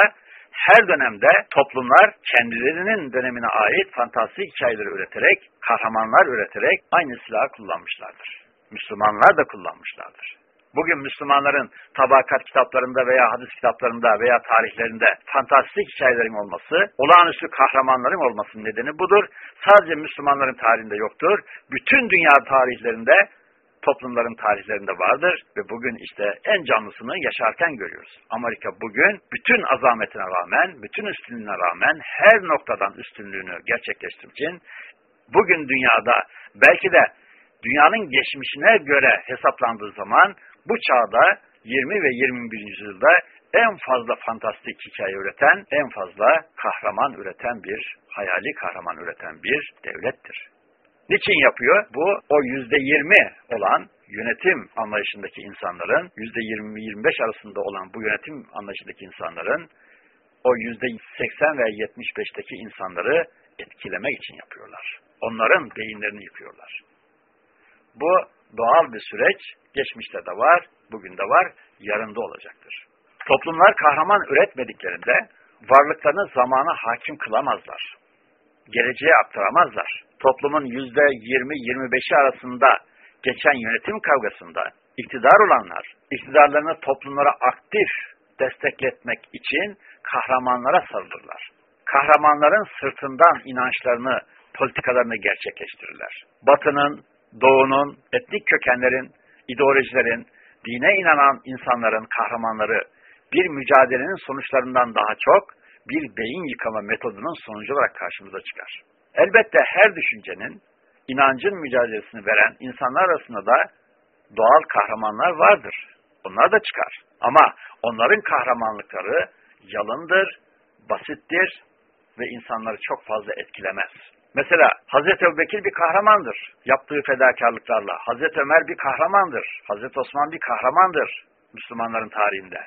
her dönemde toplumlar kendilerinin dönemine ait fantastik hikayeleri üreterek, kahramanlar üreterek aynı silahı kullanmışlardır. Müslümanlar da kullanmışlardır. Bugün Müslümanların tabakat kitaplarında veya hadis kitaplarında veya tarihlerinde fantastik hikayelerin olması, olağanüstü kahramanların olmasının nedeni budur. Sadece Müslümanların tarihinde yoktur. Bütün dünya tarihlerinde toplumların tarihlerinde vardır ve bugün işte en canlısını yaşarken görüyoruz. Amerika bugün bütün azametine rağmen, bütün üstünlüğüne rağmen her noktadan üstünlüğünü gerçekleştirmek için bugün dünyada belki de dünyanın geçmişine göre hesaplandığı zaman bu çağda 20 ve 21. yüzyılda en fazla fantastik hikaye üreten, en fazla kahraman üreten bir, hayali kahraman üreten bir devlettir. Niçin yapıyor? Bu o yüzde yirmi olan yönetim anlayışındaki insanların, yüzde yirmi yirmi beş arasında olan bu yönetim anlayışındaki insanların, o yüzde seksen ve yetmiş beşteki insanları etkilemek için yapıyorlar. Onların beyinlerini yıkıyorlar. Bu doğal bir süreç, geçmişte de var, bugün de var, yarında olacaktır. Toplumlar kahraman üretmediklerinde varlıklarını zamana hakim kılamazlar. Geleceğe aktaramazlar toplumun yüzde yirmi-yirmi arasında geçen yönetim kavgasında iktidar olanlar, iktidarlarını toplumlara aktif destekletmek için kahramanlara sarılırlar. Kahramanların sırtından inançlarını, politikalarını gerçekleştirirler. Batının, doğunun, etnik kökenlerin, ideolojilerin, dine inanan insanların kahramanları bir mücadelenin sonuçlarından daha çok bir beyin yıkama metodunun sonucu olarak karşımıza çıkar. Elbette her düşüncenin, inancın mücadelesini veren insanlar arasında da doğal kahramanlar vardır. Onlar da çıkar. Ama onların kahramanlıkları yalındır, basittir ve insanları çok fazla etkilemez. Mesela Hazreti Ebubekir bir kahramandır. Yaptığı fedakarlıklarla. Hazreti Ömer bir kahramandır. Hazreti Osman bir kahramandır Müslümanların tarihinde.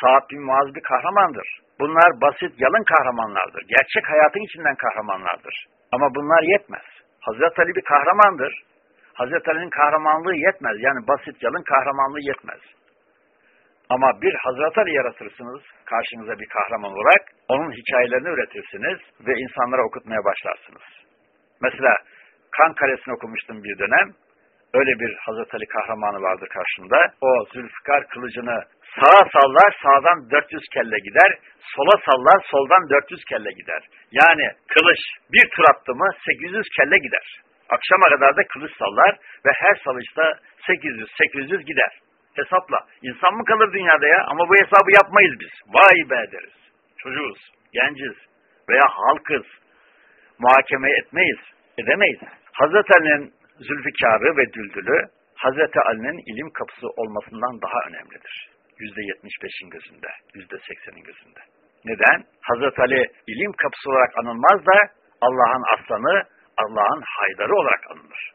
Sa'd bin Muaz bir kahramandır. Bunlar basit, yalın kahramanlardır. Gerçek hayatın içinden kahramanlardır. Ama bunlar yetmez. Hazreti Ali bir kahramandır. Hazreti Ali'nin kahramanlığı yetmez. Yani basit, yalın kahramanlığı yetmez. Ama bir Hazreti Ali yaratırsınız karşınıza bir kahraman olarak, onun hikayelerini üretirsiniz ve insanlara okutmaya başlarsınız. Mesela Kan Kalesi'ni okumuştum bir dönem. Öyle bir Hazreti Ali kahramanı vardı karşımda. O Zülfikar kılıcını sağa sallar, sağdan 400 kelle gider, sola sallar, soldan 400 kelle gider. Yani kılıç bir tur attı mı 800 kelle gider. Akşama kadar da kılıç sallar ve her salışta 800-800 gider. Hesapla. İnsan mı kalır dünyada ya? Ama bu hesabı yapmayız biz. Vay be deriz. Çocuğuz, genciz veya halkız. Muhakeme etmeyiz, edemeyiz. Hazreti Ali'nin Zülfikarı ve Düldülü, Hazreti Ali'nin ilim kapısı olmasından daha önemlidir. Yüzde 75'in gözünde, yüzde 80'in gözünde. Neden? Hazreti Ali ilim kapısı olarak anılmaz da Allah'ın aslanı, Allah'ın haydarı olarak anılır.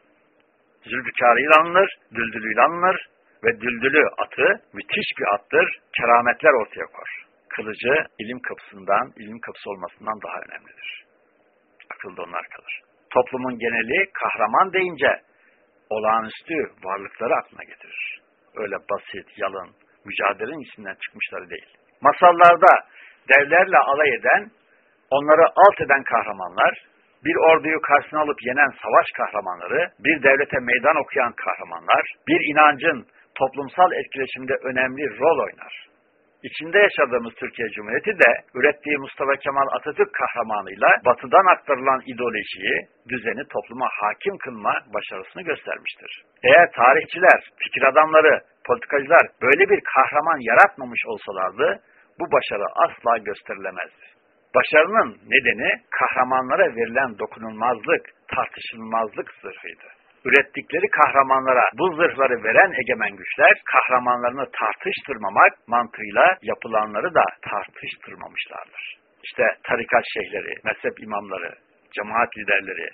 Zülfikarı ile anılır, Düldülü ile anılır, ve düldülü atı müthiş bir attır, kerametler ortaya koyar. Kılıcı ilim kapısından, ilim kapısı olmasından daha önemlidir. Akılda onlar kalır. Toplumun geneli kahraman deyince olağanüstü varlıkları aklına getirir. Öyle basit, yalın, mücadelenin içinden çıkmışları değil. Masallarda devlerle alay eden, onları alt eden kahramanlar, bir orduyu karşısına alıp yenen savaş kahramanları, bir devlete meydan okuyan kahramanlar, bir inancın toplumsal etkileşimde önemli rol oynar. İçinde yaşadığımız Türkiye Cumhuriyeti de ürettiği Mustafa Kemal Atatürk kahramanıyla batıdan aktarılan ideolojiyi, düzeni topluma hakim kılma başarısını göstermiştir. Eğer tarihçiler, fikir adamları, politikacılar böyle bir kahraman yaratmamış olsalardı, bu başarı asla gösterilemezdi. Başarının nedeni kahramanlara verilen dokunulmazlık, tartışılmazlık zırhıydı ürettikleri kahramanlara bu zırhları veren egemen güçler kahramanlarını tartıştırmamak mantığıyla yapılanları da tartıştırmamışlardır. İşte tarikat şeyhleri, mezhep imamları, cemaat liderleri,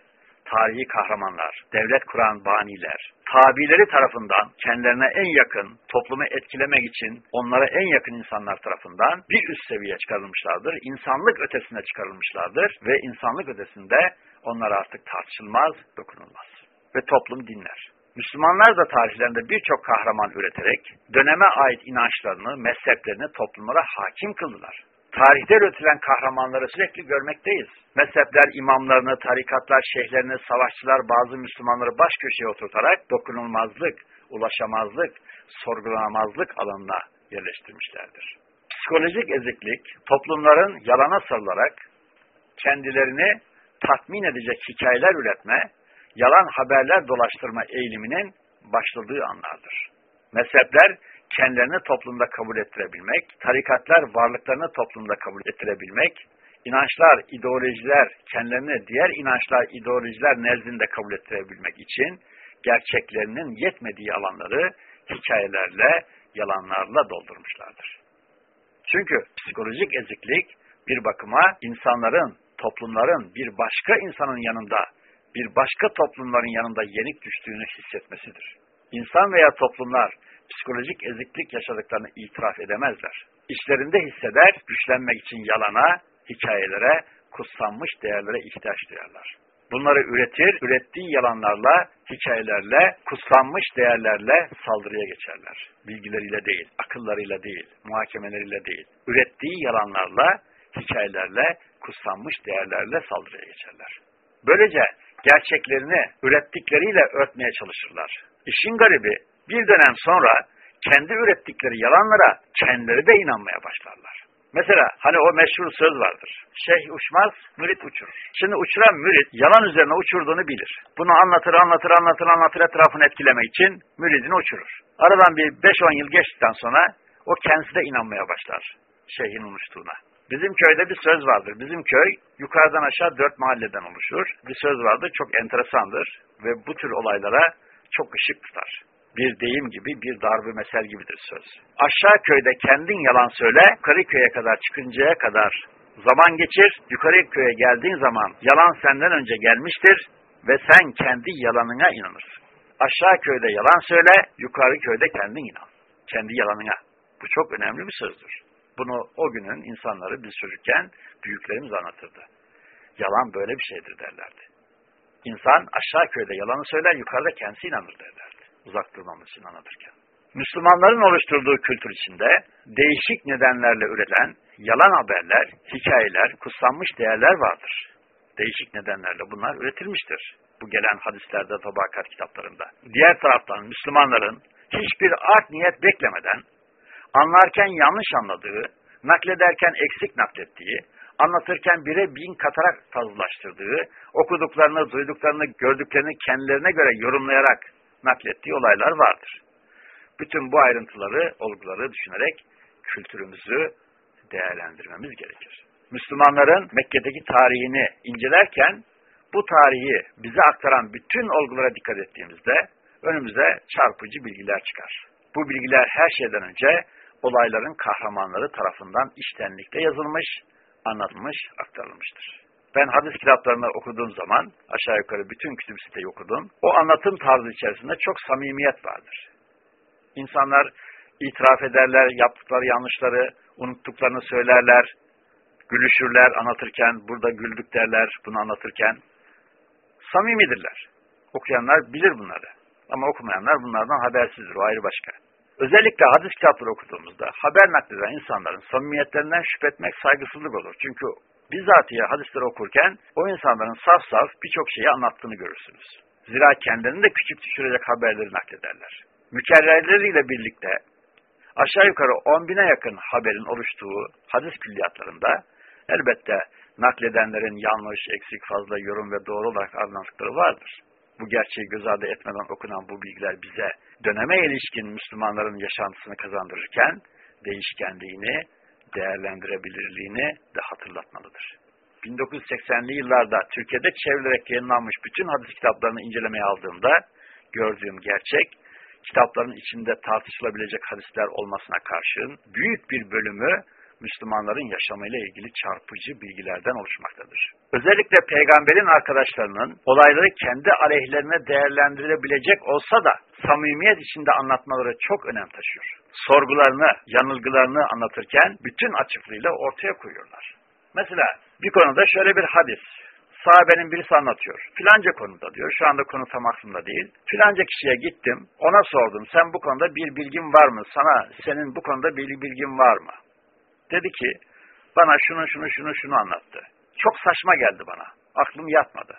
tarihi kahramanlar, devlet kuran baniler, tabileri tarafından kendilerine en yakın, toplumu etkilemek için onlara en yakın insanlar tarafından bir üst seviye çıkarılmışlardır. İnsanlık ötesine çıkarılmışlardır ve insanlık ötesinde onlar artık tartışılmaz, dokunulmaz ve toplum dinler. Müslümanlar da tarihlerinde birçok kahraman üreterek döneme ait inançlarını, mezheplerini toplumlara hakim kıldılar. Tarihte üretilen kahramanları sürekli görmekteyiz. Mezhepler imamlarını, tarikatlar şeyhlerini, savaşçılar bazı Müslümanları baş köşeye oturtarak dokunulmazlık, ulaşamazlık, sorgulanamazlık alanına yerleştirmişlerdir. Psikolojik eziklik, toplumların yalana sarılarak kendilerini tatmin edecek hikayeler üretme, yalan haberler dolaştırma eğiliminin başladığı anlardır. Mezhepler kendilerini toplumda kabul ettirebilmek, tarikatlar varlıklarını toplumda kabul ettirebilmek, inançlar, ideolojiler kendilerini diğer inançlar, ideolojiler nezdinde kabul ettirebilmek için gerçeklerinin yetmediği alanları hikayelerle, yalanlarla doldurmuşlardır. Çünkü psikolojik eziklik bir bakıma insanların, toplumların bir başka insanın yanında bir başka toplumların yanında yenik düştüğünü hissetmesidir. İnsan veya toplumlar psikolojik eziklik yaşadıklarını itiraf edemezler. İşlerinde hisseder, güçlenmek için yalana, hikayelere, kutsanmış değerlere ihtiyaç duyarlar. Bunları üretir, ürettiği yalanlarla, hikayelerle, kutsanmış değerlerle saldırıya geçerler. Bilgileriyle değil, akıllarıyla değil, muhakemeleriyle değil. Ürettiği yalanlarla, hikayelerle, kutsanmış değerlerle saldırıya geçerler. Böylece gerçeklerini ürettikleriyle örtmeye çalışırlar. İşin garibi bir dönem sonra kendi ürettikleri yalanlara kendileri de inanmaya başlarlar. Mesela hani o meşhur söz vardır. Şeyh uçmaz, mürit uçurur. Şimdi uçuran mürit yalan üzerine uçurduğunu bilir. Bunu anlatır, anlatır, anlatır, anlatır etrafını etkilemek için müridini uçurur. Aradan bir 5-10 yıl geçtikten sonra o kendisi de inanmaya başlar şeyhin uçtuğuna. Bizim köyde bir söz vardır. Bizim köy yukarıdan aşağı dört mahalleden oluşur. Bir söz vardır çok enteresandır ve bu tür olaylara çok ışık tutar. Bir deyim gibi, bir darbe mesel gibidir söz. Aşağı köyde kendin yalan söyle, yukarı köye kadar çıkıncaya kadar zaman geçir, yukarı köye geldiğin zaman yalan senden önce gelmiştir ve sen kendi yalanına inanırsın. Aşağı köyde yalan söyle, yukarı köyde kendin inan. Kendi yalanına. Bu çok önemli bir sözdür. Bunu o günün insanları biz çocukken büyüklerimiz anlatırdı. Yalan böyle bir şeydir derlerdi. İnsan aşağı köyde yalanı söyler, yukarıda kendisi inanır derlerdi. Uzak durmamız için anlatırken. Müslümanların oluşturduğu kültür içinde değişik nedenlerle üretilen yalan haberler, hikayeler, kutsanmış değerler vardır. Değişik nedenlerle bunlar üretilmiştir. Bu gelen hadislerde, tabakat kitaplarında. Diğer taraftan Müslümanların hiçbir art niyet beklemeden anlarken yanlış anladığı, naklederken eksik naklettiği, anlatırken bire bin katarak fazlalaştırdığı, okuduklarını, duyduklarını, gördüklerini kendilerine göre yorumlayarak naklettiği olaylar vardır. Bütün bu ayrıntıları, olguları düşünerek kültürümüzü değerlendirmemiz gerekir. Müslümanların Mekke'deki tarihini incelerken bu tarihi bize aktaran bütün olgulara dikkat ettiğimizde önümüze çarpıcı bilgiler çıkar. Bu bilgiler her şeyden önce olayların kahramanları tarafından iştenlikle yazılmış, anlatılmış, aktarılmıştır. Ben hadis kitaplarını okuduğum zaman aşağı yukarı bütün kütüb siteyi okudum. O anlatım tarzı içerisinde çok samimiyet vardır. İnsanlar itiraf ederler, yaptıkları yanlışları, unuttuklarını söylerler, gülüşürler anlatırken, burada güldük derler bunu anlatırken. Samimidirler. Okuyanlar bilir bunları. Ama okumayanlar bunlardan habersizdir. O ayrı başka. Özellikle hadis kitapları okuduğumuzda haber nakleden insanların samimiyetlerinden şüphe etmek saygısızlık olur. Çünkü bizzatihi hadisleri okurken o insanların saf saf birçok şeyi anlattığını görürsünüz. Zira kendilerini de küçük düşürecek haberleri naklederler. Mükerrerleriyle birlikte aşağı yukarı 10 bine yakın haberin oluştuğu hadis külliyatlarında elbette nakledenlerin yanlış, eksik, fazla yorum ve doğru olarak anlattıkları vardır. Bu gerçeği göz ardı etmeden okunan bu bilgiler bize döneme ilişkin Müslümanların yaşantısını kazandırırken değişkenliğini, değerlendirebilirliğini de hatırlatmalıdır. 1980'li yıllarda Türkiye'de çevrilerek yayınlanmış bütün hadis kitaplarını incelemeye aldığımda gördüğüm gerçek, kitapların içinde tartışılabilecek hadisler olmasına karşın büyük bir bölümü Müslümanların yaşamıyla ilgili çarpıcı bilgilerden oluşmaktadır. Özellikle peygamberin arkadaşlarının olayları kendi aleyhlerine değerlendirilebilecek olsa da samimiyet içinde anlatmaları çok önem taşıyor. Sorgularını, yanılgılarını anlatırken bütün açıklığıyla ortaya koyuyorlar. Mesela bir konuda şöyle bir hadis. Sahabenin birisi anlatıyor. Filanca konuda diyor. Şu anda konu tam aklımda değil. Filanca kişiye gittim. Ona sordum. Sen bu konuda bir bilgin var mı? Sana senin bu konuda bir bilgin var mı? Dedi ki bana şunu şunu şunu şunu anlattı. Çok saçma geldi bana. Aklım yatmadı.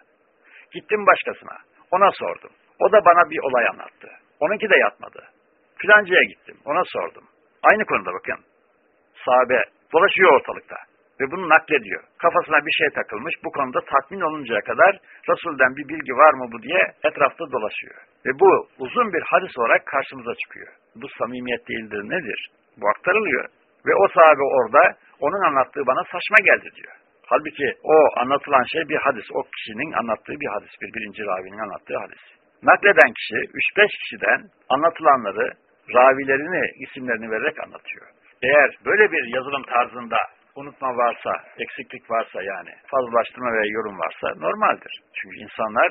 Gittim başkasına. Ona sordum. O da bana bir olay anlattı. Onunki de yatmadı. Filancaya gittim. Ona sordum. Aynı konuda bakın. Sahabe dolaşıyor ortalıkta. Ve bunu naklediyor. Kafasına bir şey takılmış. Bu konuda tatmin oluncaya kadar Resul'den bir bilgi var mı bu diye etrafta dolaşıyor. Ve bu uzun bir hadis olarak karşımıza çıkıyor. Bu samimiyet değildir nedir? Bu aktarılıyor. Ve o sahabe orada onun anlattığı bana saçma geldi diyor. Halbuki o anlatılan şey bir hadis. O kişinin anlattığı bir hadis. Bir birinci ravinin anlattığı hadis. Nakleden kişi 3-5 kişiden anlatılanları, ravilerini, isimlerini vererek anlatıyor. Eğer böyle bir yazılım tarzında unutma varsa, eksiklik varsa yani fazlalaştırma veya yorum varsa normaldir. Çünkü insanlar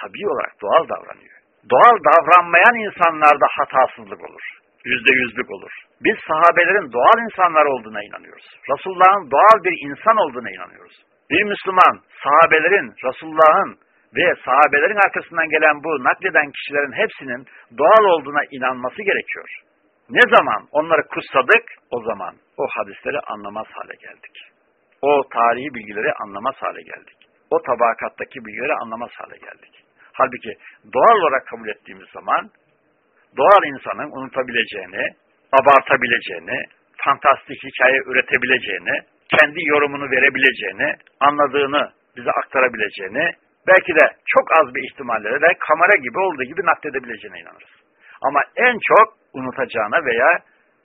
tabii olarak doğal davranıyor. Doğal davranmayan insanlarda hatasızlık olur. Yüzde yüzlük olur. Biz sahabelerin doğal insanlar olduğuna inanıyoruz. Resulullah'ın doğal bir insan olduğuna inanıyoruz. Bir Müslüman sahabelerin, Resulullah'ın ve sahabelerin arkasından gelen bu nakleden kişilerin hepsinin doğal olduğuna inanması gerekiyor. Ne zaman onları kutsadık, o zaman o hadisleri anlamaz hale geldik. O tarihi bilgileri anlamaz hale geldik. O tabakattaki bilgileri anlamaz hale geldik. Halbuki doğal olarak kabul ettiğimiz zaman doğal insanın unutabileceğini, abartabileceğini, fantastik hikaye üretebileceğini, kendi yorumunu verebileceğini, anladığını bize aktarabileceğini, belki de çok az bir ihtimalle de kamera gibi olduğu gibi nakledebileceğine inanırız. Ama en çok unutacağına veya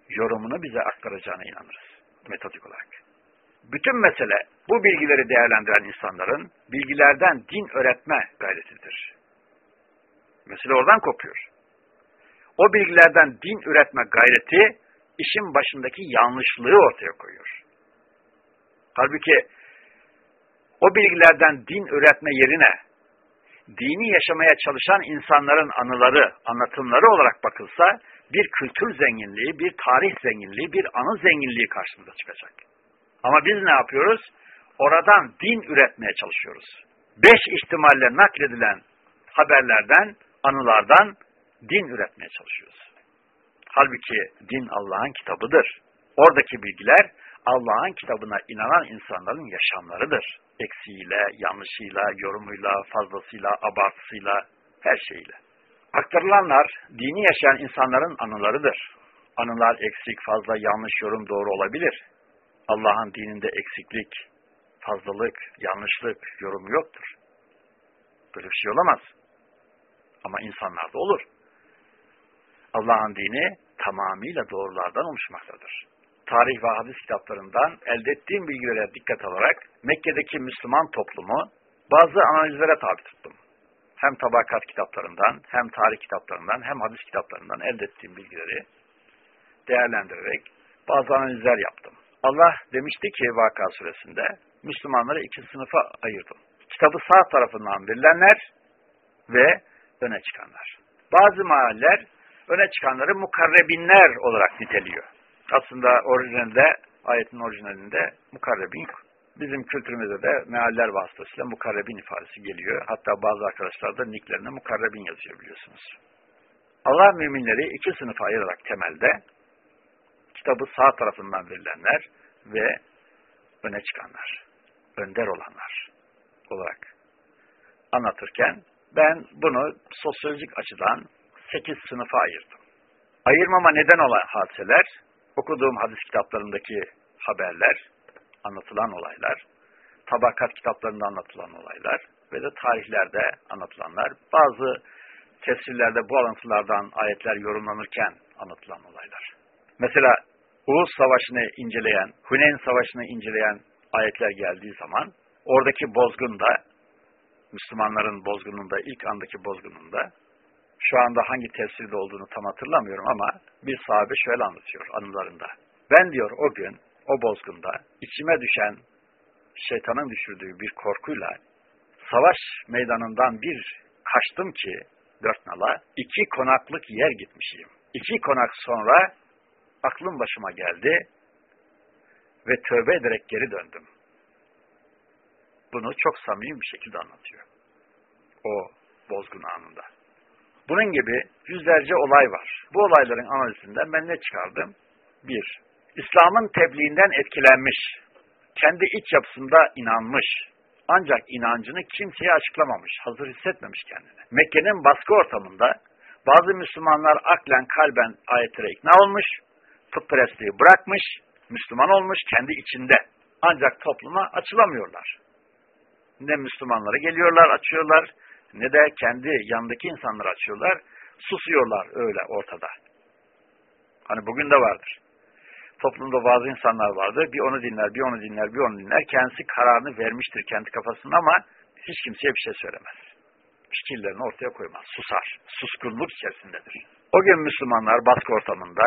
yorumunu bize aktaracağına inanırız metodik olarak. Bütün mesele bu bilgileri değerlendiren insanların bilgilerden din öğretme gayretidir. Mesele oradan kopuyor. O bilgilerden din üretme gayreti işin başındaki yanlışlığı ortaya koyuyor. Halbuki o bilgilerden din üretme yerine dini yaşamaya çalışan insanların anıları, anlatımları olarak bakılsa bir kültür zenginliği, bir tarih zenginliği, bir anı zenginliği karşımıza çıkacak. Ama biz ne yapıyoruz? Oradan din üretmeye çalışıyoruz. Beş ihtimalle nakledilen haberlerden, anılardan din üretmeye çalışıyoruz. Halbuki din Allah'ın kitabıdır. Oradaki bilgiler Allah'ın kitabına inanan insanların yaşamlarıdır. Eksiğiyle, yanlışıyla, yorumuyla, fazlasıyla, abartısıyla, her şeyle. Aktarılanlar dini yaşayan insanların anılarıdır. Anılar eksik, fazla, yanlış, yorum doğru olabilir. Allah'ın dininde eksiklik, fazlalık, yanlışlık, yorumu yoktur. Böyle bir şey olamaz. Ama insanlarda olur. Allah'ın dini tamamıyla doğrulardan oluşmaktadır. Tarih ve hadis kitaplarından elde ettiğim bilgilere dikkat alarak Mekke'deki Müslüman toplumu bazı analizlere tabi tuttum. Hem tabakat kitaplarından, hem tarih kitaplarından, hem hadis kitaplarından elde ettiğim bilgileri değerlendirerek bazı analizler yaptım. Allah demişti ki Vaka suresinde Müslümanları iki sınıfa ayırdım. Kitabı sağ tarafından verilenler ve öne çıkanlar. Bazı mahaller öne çıkanları mukarrebinler olarak niteliyor. Aslında orijinalde, ayetin orijinalinde mukarrebin yok. Bizim kültürümüzde de mealler vasıtasıyla mukarrebin ifadesi geliyor. Hatta bazı arkadaşlar da nicklerine mukarrebin yazıyor biliyorsunuz. Allah müminleri iki sınıfa ayırarak temelde kitabı sağ tarafından verilenler ve öne çıkanlar, önder olanlar olarak anlatırken ben bunu sosyolojik açıdan sekiz sınıfa ayırdım. Ayırmama neden olan hadiseler, okuduğum hadis kitaplarındaki haberler, anlatılan olaylar, tabakat kitaplarında anlatılan olaylar ve de tarihlerde anlatılanlar, bazı tefsirlerde bu alıntılardan ayetler yorumlanırken anlatılan olaylar. Mesela Uhud Savaşı'nı inceleyen, Huneyn Savaşı'nı inceleyen ayetler geldiği zaman, oradaki bozgunda, Müslümanların bozgununda, ilk andaki bozgununda, şu anda hangi tefsirde olduğunu tam hatırlamıyorum ama bir sahabe şöyle anlatıyor anılarında. Ben diyor o gün, o bozgunda içime düşen, şeytanın düşürdüğü bir korkuyla savaş meydanından bir kaçtım ki dört nala, iki konaklık yer gitmişim. İki konak sonra aklım başıma geldi ve tövbe ederek geri döndüm. Bunu çok samimi bir şekilde anlatıyor. O bozgun anında. Bunun gibi yüzlerce olay var. Bu olayların analizinden ben ne çıkardım? Bir, İslam'ın tebliğinden etkilenmiş, kendi iç yapısında inanmış, ancak inancını kimseye açıklamamış, hazır hissetmemiş kendini. Mekke'nin baskı ortamında bazı Müslümanlar aklen kalben ayetlere ikna olmuş, putperestliği bırakmış, Müslüman olmuş kendi içinde. Ancak topluma açılamıyorlar. Ne Müslümanlara geliyorlar, açıyorlar, ne de kendi yanındaki insanları açıyorlar, susuyorlar öyle ortada. Hani bugün de vardır. Toplumda bazı insanlar vardır, bir onu dinler, bir onu dinler, bir onu dinler. Kendisi kararını vermiştir kendi kafasında ama hiç kimseye bir şey söylemez. Fikirlerini ortaya koymaz, susar. Suskunluk içerisindedir. O gün Müslümanlar baskı ortamında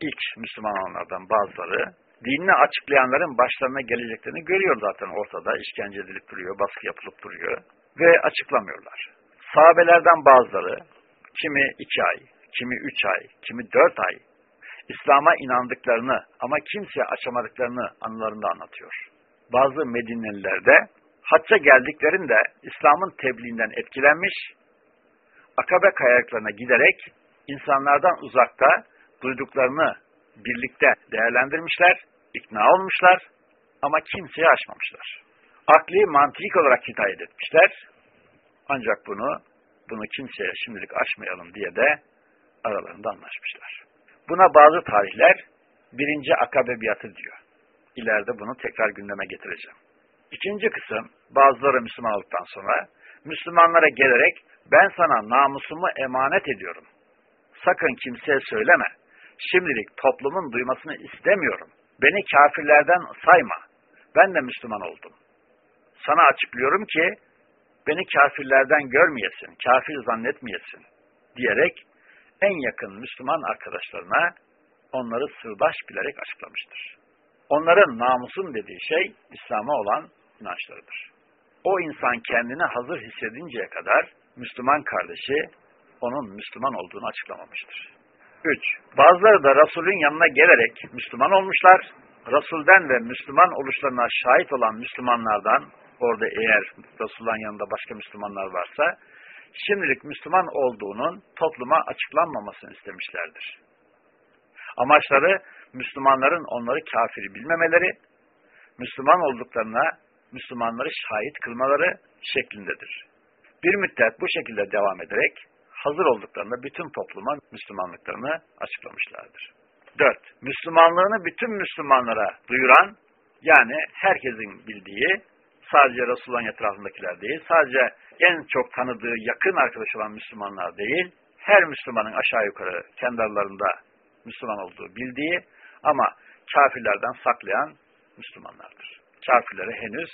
ilk Müslüman olanlardan bazıları dinini açıklayanların başlarına geleceklerini görüyor zaten ortada. İşkence edilip duruyor, baskı yapılıp duruyor ve açıklamıyorlar. Sahabelerden bazıları kimi iki ay, kimi üç ay, kimi dört ay İslam'a inandıklarını ama kimseye açamadıklarını anılarında anlatıyor. Bazı Medineliler de hacca geldiklerinde İslam'ın tebliğinden etkilenmiş, akabe kayalıklarına giderek insanlardan uzakta duyduklarını birlikte değerlendirmişler, ikna olmuşlar ama kimseye açmamışlar. Akli mantık olarak hidayet etmişler. Ancak bunu bunu kimseye şimdilik açmayalım diye de aralarında anlaşmışlar. Buna bazı tarihler birinci akabe biatı diyor. İleride bunu tekrar gündeme getireceğim. İkinci kısım bazıları Müslüman olduktan sonra Müslümanlara gelerek ben sana namusumu emanet ediyorum. Sakın kimseye söyleme. Şimdilik toplumun duymasını istemiyorum. Beni kafirlerden sayma. ben de Müslüman oldum. Sana açıklıyorum ki beni kafirlerden görmeyesin, kafir zannetmeyesin diyerek en yakın Müslüman arkadaşlarına onları sırdaş bilerek açıklamıştır. Onların namusun dediği şey İslam'a olan inançlarıdır. O insan kendini hazır hissedinceye kadar Müslüman kardeşi onun Müslüman olduğunu açıklamamıştır. 3. Bazıları da Resulün yanına gelerek Müslüman olmuşlar. Resulden ve Müslüman oluşlarına şahit olan Müslümanlardan, orada eğer Resulullah'ın yanında başka Müslümanlar varsa, şimdilik Müslüman olduğunun topluma açıklanmamasını istemişlerdir. Amaçları Müslümanların onları kafiri bilmemeleri, Müslüman olduklarına Müslümanları şahit kılmaları şeklindedir. Bir müddet bu şekilde devam ederek hazır olduklarında bütün topluma Müslümanlıklarını açıklamışlardır. 4. Müslümanlığını bütün Müslümanlara duyuran, yani herkesin bildiği, sadece Resulullah'ın etrafındakiler değil, sadece en çok tanıdığı yakın arkadaş olan Müslümanlar değil, her Müslümanın aşağı yukarı kendi aralarında Müslüman olduğu bildiği ama kafirlerden saklayan Müslümanlardır. Kafirlere henüz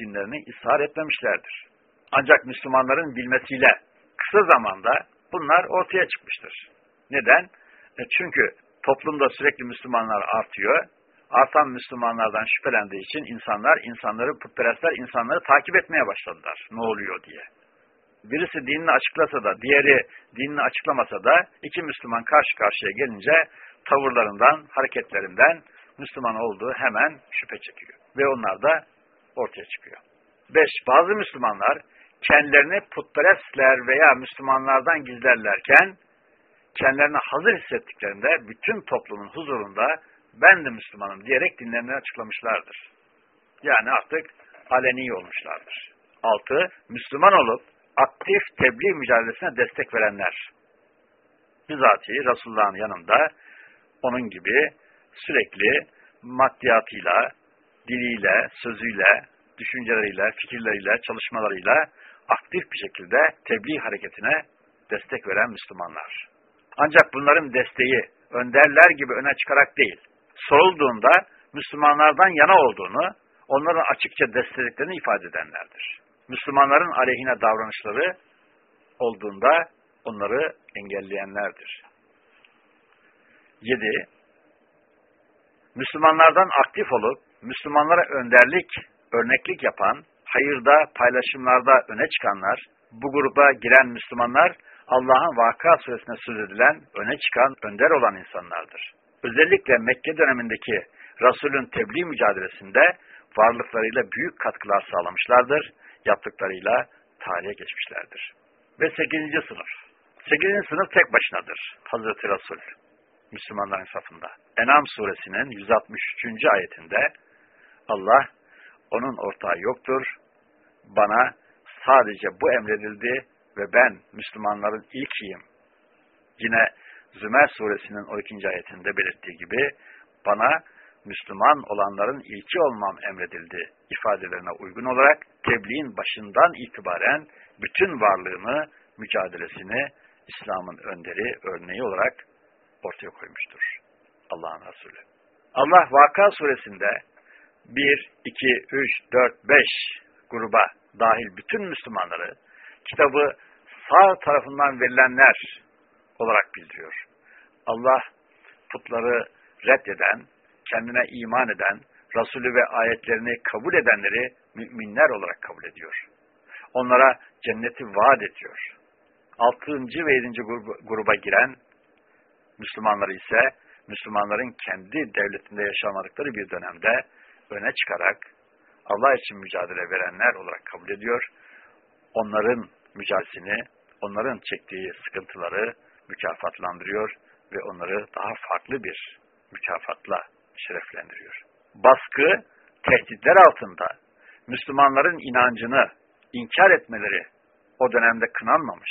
dinlerini ishar etmemişlerdir. Ancak Müslümanların bilmesiyle kısa zamanda bunlar ortaya çıkmıştır. Neden? E çünkü toplumda sürekli Müslümanlar artıyor. Artan Müslümanlardan şüphelendiği için insanlar, insanları, putperestler insanları takip etmeye başladılar. Ne oluyor diye. Birisi dinini açıklasa da, diğeri dinini açıklamasa da iki Müslüman karşı karşıya gelince tavırlarından, hareketlerinden Müslüman olduğu hemen şüphe çekiyor. Ve onlar da ortaya çıkıyor. 5. Bazı Müslümanlar kendilerini putperestler veya Müslümanlardan gizlerlerken kendilerini hazır hissettiklerinde bütün toplumun huzurunda ben de Müslümanım diyerek dinlerini açıklamışlardır. Yani artık aleni olmuşlardır. 6. Müslüman olup aktif tebliğ mücadelesine destek verenler. Bizatihi Resulullah'ın yanında onun gibi sürekli maddiyatıyla, diliyle, sözüyle, düşünceleriyle, fikirleriyle, çalışmalarıyla aktif bir şekilde tebliğ hareketine destek veren Müslümanlar. Ancak bunların desteği önderler gibi öne çıkarak değil, sorulduğunda Müslümanlardan yana olduğunu, onların açıkça desteklerini ifade edenlerdir. Müslümanların aleyhine davranışları olduğunda onları engelleyenlerdir. 7. Müslümanlardan aktif olup, Müslümanlara önderlik, örneklik yapan, hayırda, paylaşımlarda öne çıkanlar, bu gruba giren Müslümanlar, Allah'ın Vaka suresine söz edilen, öne çıkan, önder olan insanlardır. Özellikle Mekke dönemindeki Resul'ün tebliğ mücadelesinde varlıklarıyla büyük katkılar sağlamışlardır, yaptıklarıyla tarihe geçmişlerdir. Ve 8. sınıf. 8. sınıf tek başınadır. Hazreti Resul. Müslümanların safında. Enam suresinin 163. ayetinde Allah, onun ortağı yoktur, bana sadece bu emredildi ve ben Müslümanların ilkiyim. Yine Zümer suresinin 12. ayetinde belirttiği gibi bana Müslüman olanların ilki olmam emredildi ifadelerine uygun olarak tebliğin başından itibaren bütün varlığını, mücadelesini İslam'ın önderi, örneği olarak ortaya koymuştur. Allah'ın Resulü. Allah Vaka suresinde 1, 2, 3, 4, 5 gruba dahil bütün Müslümanları kitabı sağ tarafından verilenler olarak bildiriyor. Allah putları reddeden, kendine iman eden, Resulü ve ayetlerini kabul edenleri müminler olarak kabul ediyor. Onlara cenneti vaat ediyor. Altıncı ve yedinci gruba giren Müslümanları ise Müslümanların kendi devletinde yaşamadıkları bir dönemde öne çıkarak Allah için mücadele verenler olarak kabul ediyor. Onların mücadelesini, onların çektiği sıkıntıları mükafatlandırıyor ve onları daha farklı bir mükafatla şereflendiriyor. Baskı, tehditler altında Müslümanların inancını inkar etmeleri o dönemde kınanmamış.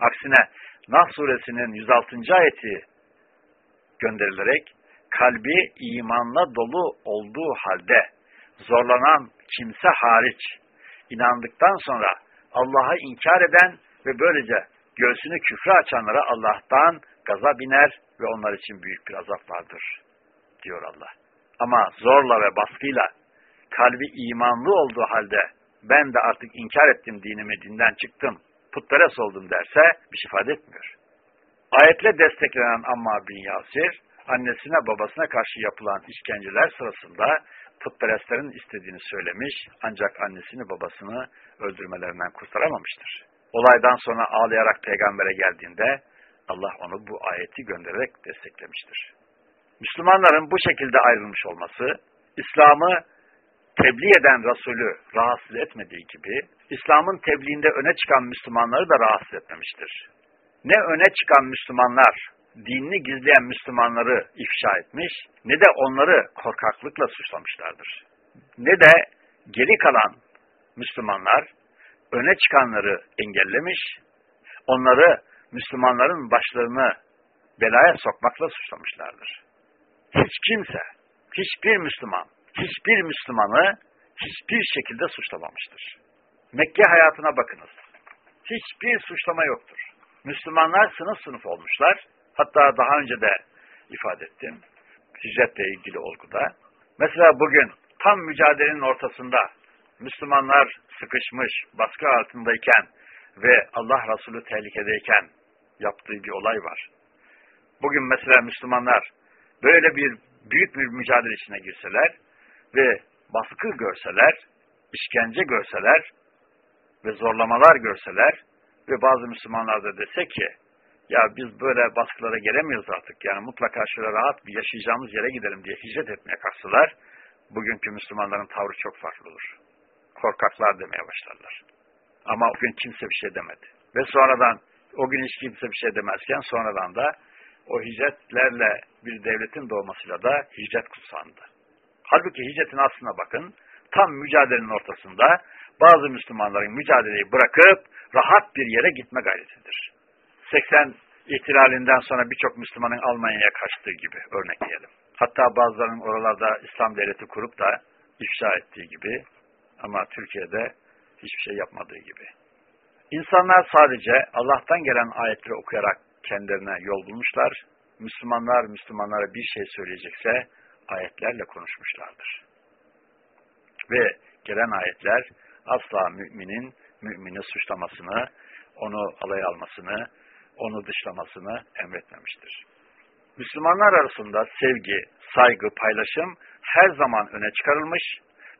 Aksine Nah suresinin 106. ayeti gönderilerek kalbi imanla dolu olduğu halde zorlanan kimse hariç inandıktan sonra Allah'a inkar eden ve böylece göğsünü küfre açanlara Allah'tan gaza biner ve onlar için büyük bir azap vardır diyor Allah. Ama zorla ve baskıyla kalbi imanlı olduğu halde ben de artık inkar ettim dinimi, dinden çıktım, putperest oldum derse bir şey ifade etmiyor. Ayetle desteklenen Ammar bin Yasir, annesine babasına karşı yapılan işkenceler sırasında putperestlerin istediğini söylemiş ancak annesini babasını öldürmelerinden kurtaramamıştır. Olaydan sonra ağlayarak peygambere geldiğinde Allah onu bu ayeti göndererek desteklemiştir. Müslümanların bu şekilde ayrılmış olması, İslam'ı tebliğ eden Resulü rahatsız etmediği gibi, İslam'ın tebliğinde öne çıkan Müslümanları da rahatsız etmemiştir. Ne öne çıkan Müslümanlar, dinini gizleyen Müslümanları ifşa etmiş, ne de onları korkaklıkla suçlamışlardır. Ne de geri kalan Müslümanlar, öne çıkanları engellemiş, onları Müslümanların başlarını belaya sokmakla suçlamışlardır. Hiç kimse, hiçbir Müslüman, hiçbir Müslümanı hiçbir şekilde suçlamamıştır. Mekke hayatına bakınız. Hiçbir suçlama yoktur. Müslümanlar sınıf sınıf olmuşlar. Hatta daha önce de ifade ettim. Hicretle ilgili olguda. Mesela bugün tam mücadelenin ortasında Müslümanlar sıkışmış, baskı altındayken ve Allah Resulü tehlikedeyken yaptığı bir olay var. Bugün mesela Müslümanlar böyle bir büyük bir mücadele içine girseler ve baskı görseler, işkence görseler ve zorlamalar görseler ve bazı Müslümanlar da dese ki ya biz böyle baskılara gelemiyoruz artık yani mutlaka şöyle rahat bir yaşayacağımız yere gidelim diye hicret etmeye kalksalar bugünkü Müslümanların tavrı çok farklı olur. Korkaklar demeye başlarlar. Ama o gün kimse bir şey demedi. Ve sonradan o gün hiç kimse bir şey demezken sonradan da o hicretlerle bir devletin doğmasıyla da hicret kutsandı. Halbuki hicretin aslına bakın, tam mücadelenin ortasında bazı Müslümanların mücadeleyi bırakıp rahat bir yere gitme gayretidir. 80 ihtilalinden sonra birçok Müslümanın Almanya'ya kaçtığı gibi örnekleyelim. Hatta bazılarının oralarda İslam devleti kurup da ifşa ettiği gibi ama Türkiye'de hiçbir şey yapmadığı gibi. İnsanlar sadece Allah'tan gelen ayetleri okuyarak kendilerine yol bulmuşlar. Müslümanlar Müslümanlara bir şey söyleyecekse ayetlerle konuşmuşlardır. Ve gelen ayetler asla müminin mümini suçlamasını, onu alay almasını, onu dışlamasını emretmemiştir. Müslümanlar arasında sevgi, saygı, paylaşım her zaman öne çıkarılmış.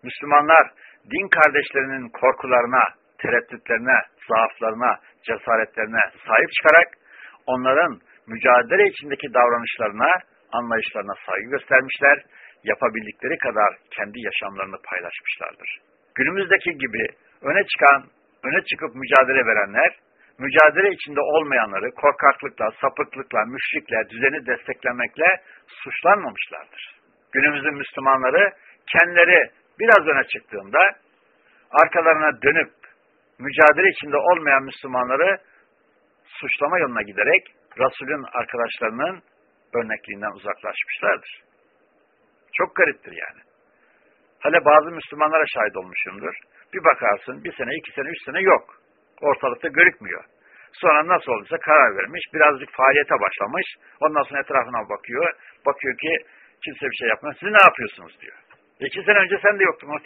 Müslümanlar din kardeşlerinin korkularına, tereddütlerine, zaaflarına, cesaretlerine sahip çıkarak onların mücadele içindeki davranışlarına, anlayışlarına saygı göstermişler, yapabildikleri kadar kendi yaşamlarını paylaşmışlardır. Günümüzdeki gibi öne çıkan, öne çıkıp mücadele verenler, mücadele içinde olmayanları korkaklıkla, sapıklıkla, müşrikle, düzeni desteklemekle suçlanmamışlardır. Günümüzün Müslümanları kendileri biraz öne çıktığında arkalarına dönüp mücadele içinde olmayan Müslümanları suçlama yoluna giderek Resul'ün arkadaşlarının örnekliğinden uzaklaşmışlardır. Çok gariptir yani. Hele bazı Müslümanlara şahit olmuşumdur. Bir bakarsın bir sene, iki sene, üç sene yok. Ortalıkta görükmüyor. Sonra nasıl olduysa karar vermiş, birazcık faaliyete başlamış. Ondan sonra etrafına bakıyor. Bakıyor ki kimse bir şey yapmıyor. Siz ne yapıyorsunuz diyor. İki sene önce sen de yoktun o.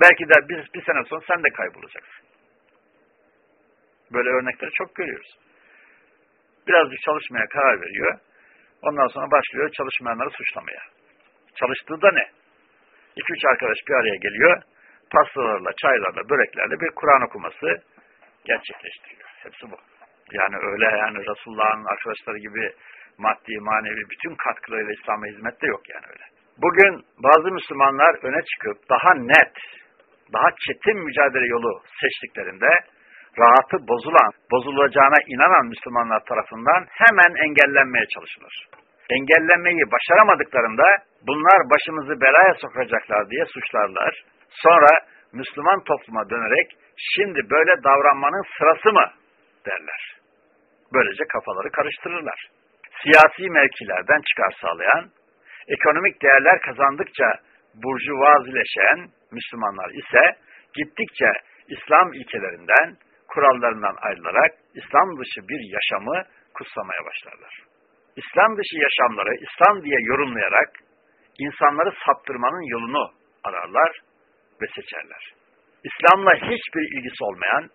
Belki de bir, bir sene sonra sen de kaybolacaksın. Böyle örnekleri çok görüyoruz. Birazcık çalışmaya karar veriyor. Ondan sonra başlıyor çalışmayanları suçlamaya. Çalıştığı da ne? İki üç arkadaş bir araya geliyor. Pastalarla, çaylarla, böreklerle bir Kur'an okuması gerçekleştiriyor. Hepsi bu. Yani öyle yani Resulullah'ın arkadaşları gibi maddi, manevi bütün katkılarıyla İslam'a hizmet de yok yani öyle. Bugün bazı Müslümanlar öne çıkıp daha net, daha çetin mücadele yolu seçtiklerinde rahatı bozulan, bozulacağına inanan Müslümanlar tarafından hemen engellenmeye çalışılır. Engellenmeyi başaramadıklarında bunlar başımızı belaya sokacaklar diye suçlarlar. Sonra Müslüman topluma dönerek şimdi böyle davranmanın sırası mı derler. Böylece kafaları karıştırırlar. Siyasi mevkilerden çıkar sağlayan, ekonomik değerler kazandıkça burjuvazileşen Müslümanlar ise gittikçe İslam ilkelerinden, kurallarından ayrılarak İslam dışı bir yaşamı kutsamaya başlarlar. İslam dışı yaşamları İslam diye yorumlayarak insanları saptırmanın yolunu ararlar ve seçerler. İslam'la hiçbir ilgisi olmayan,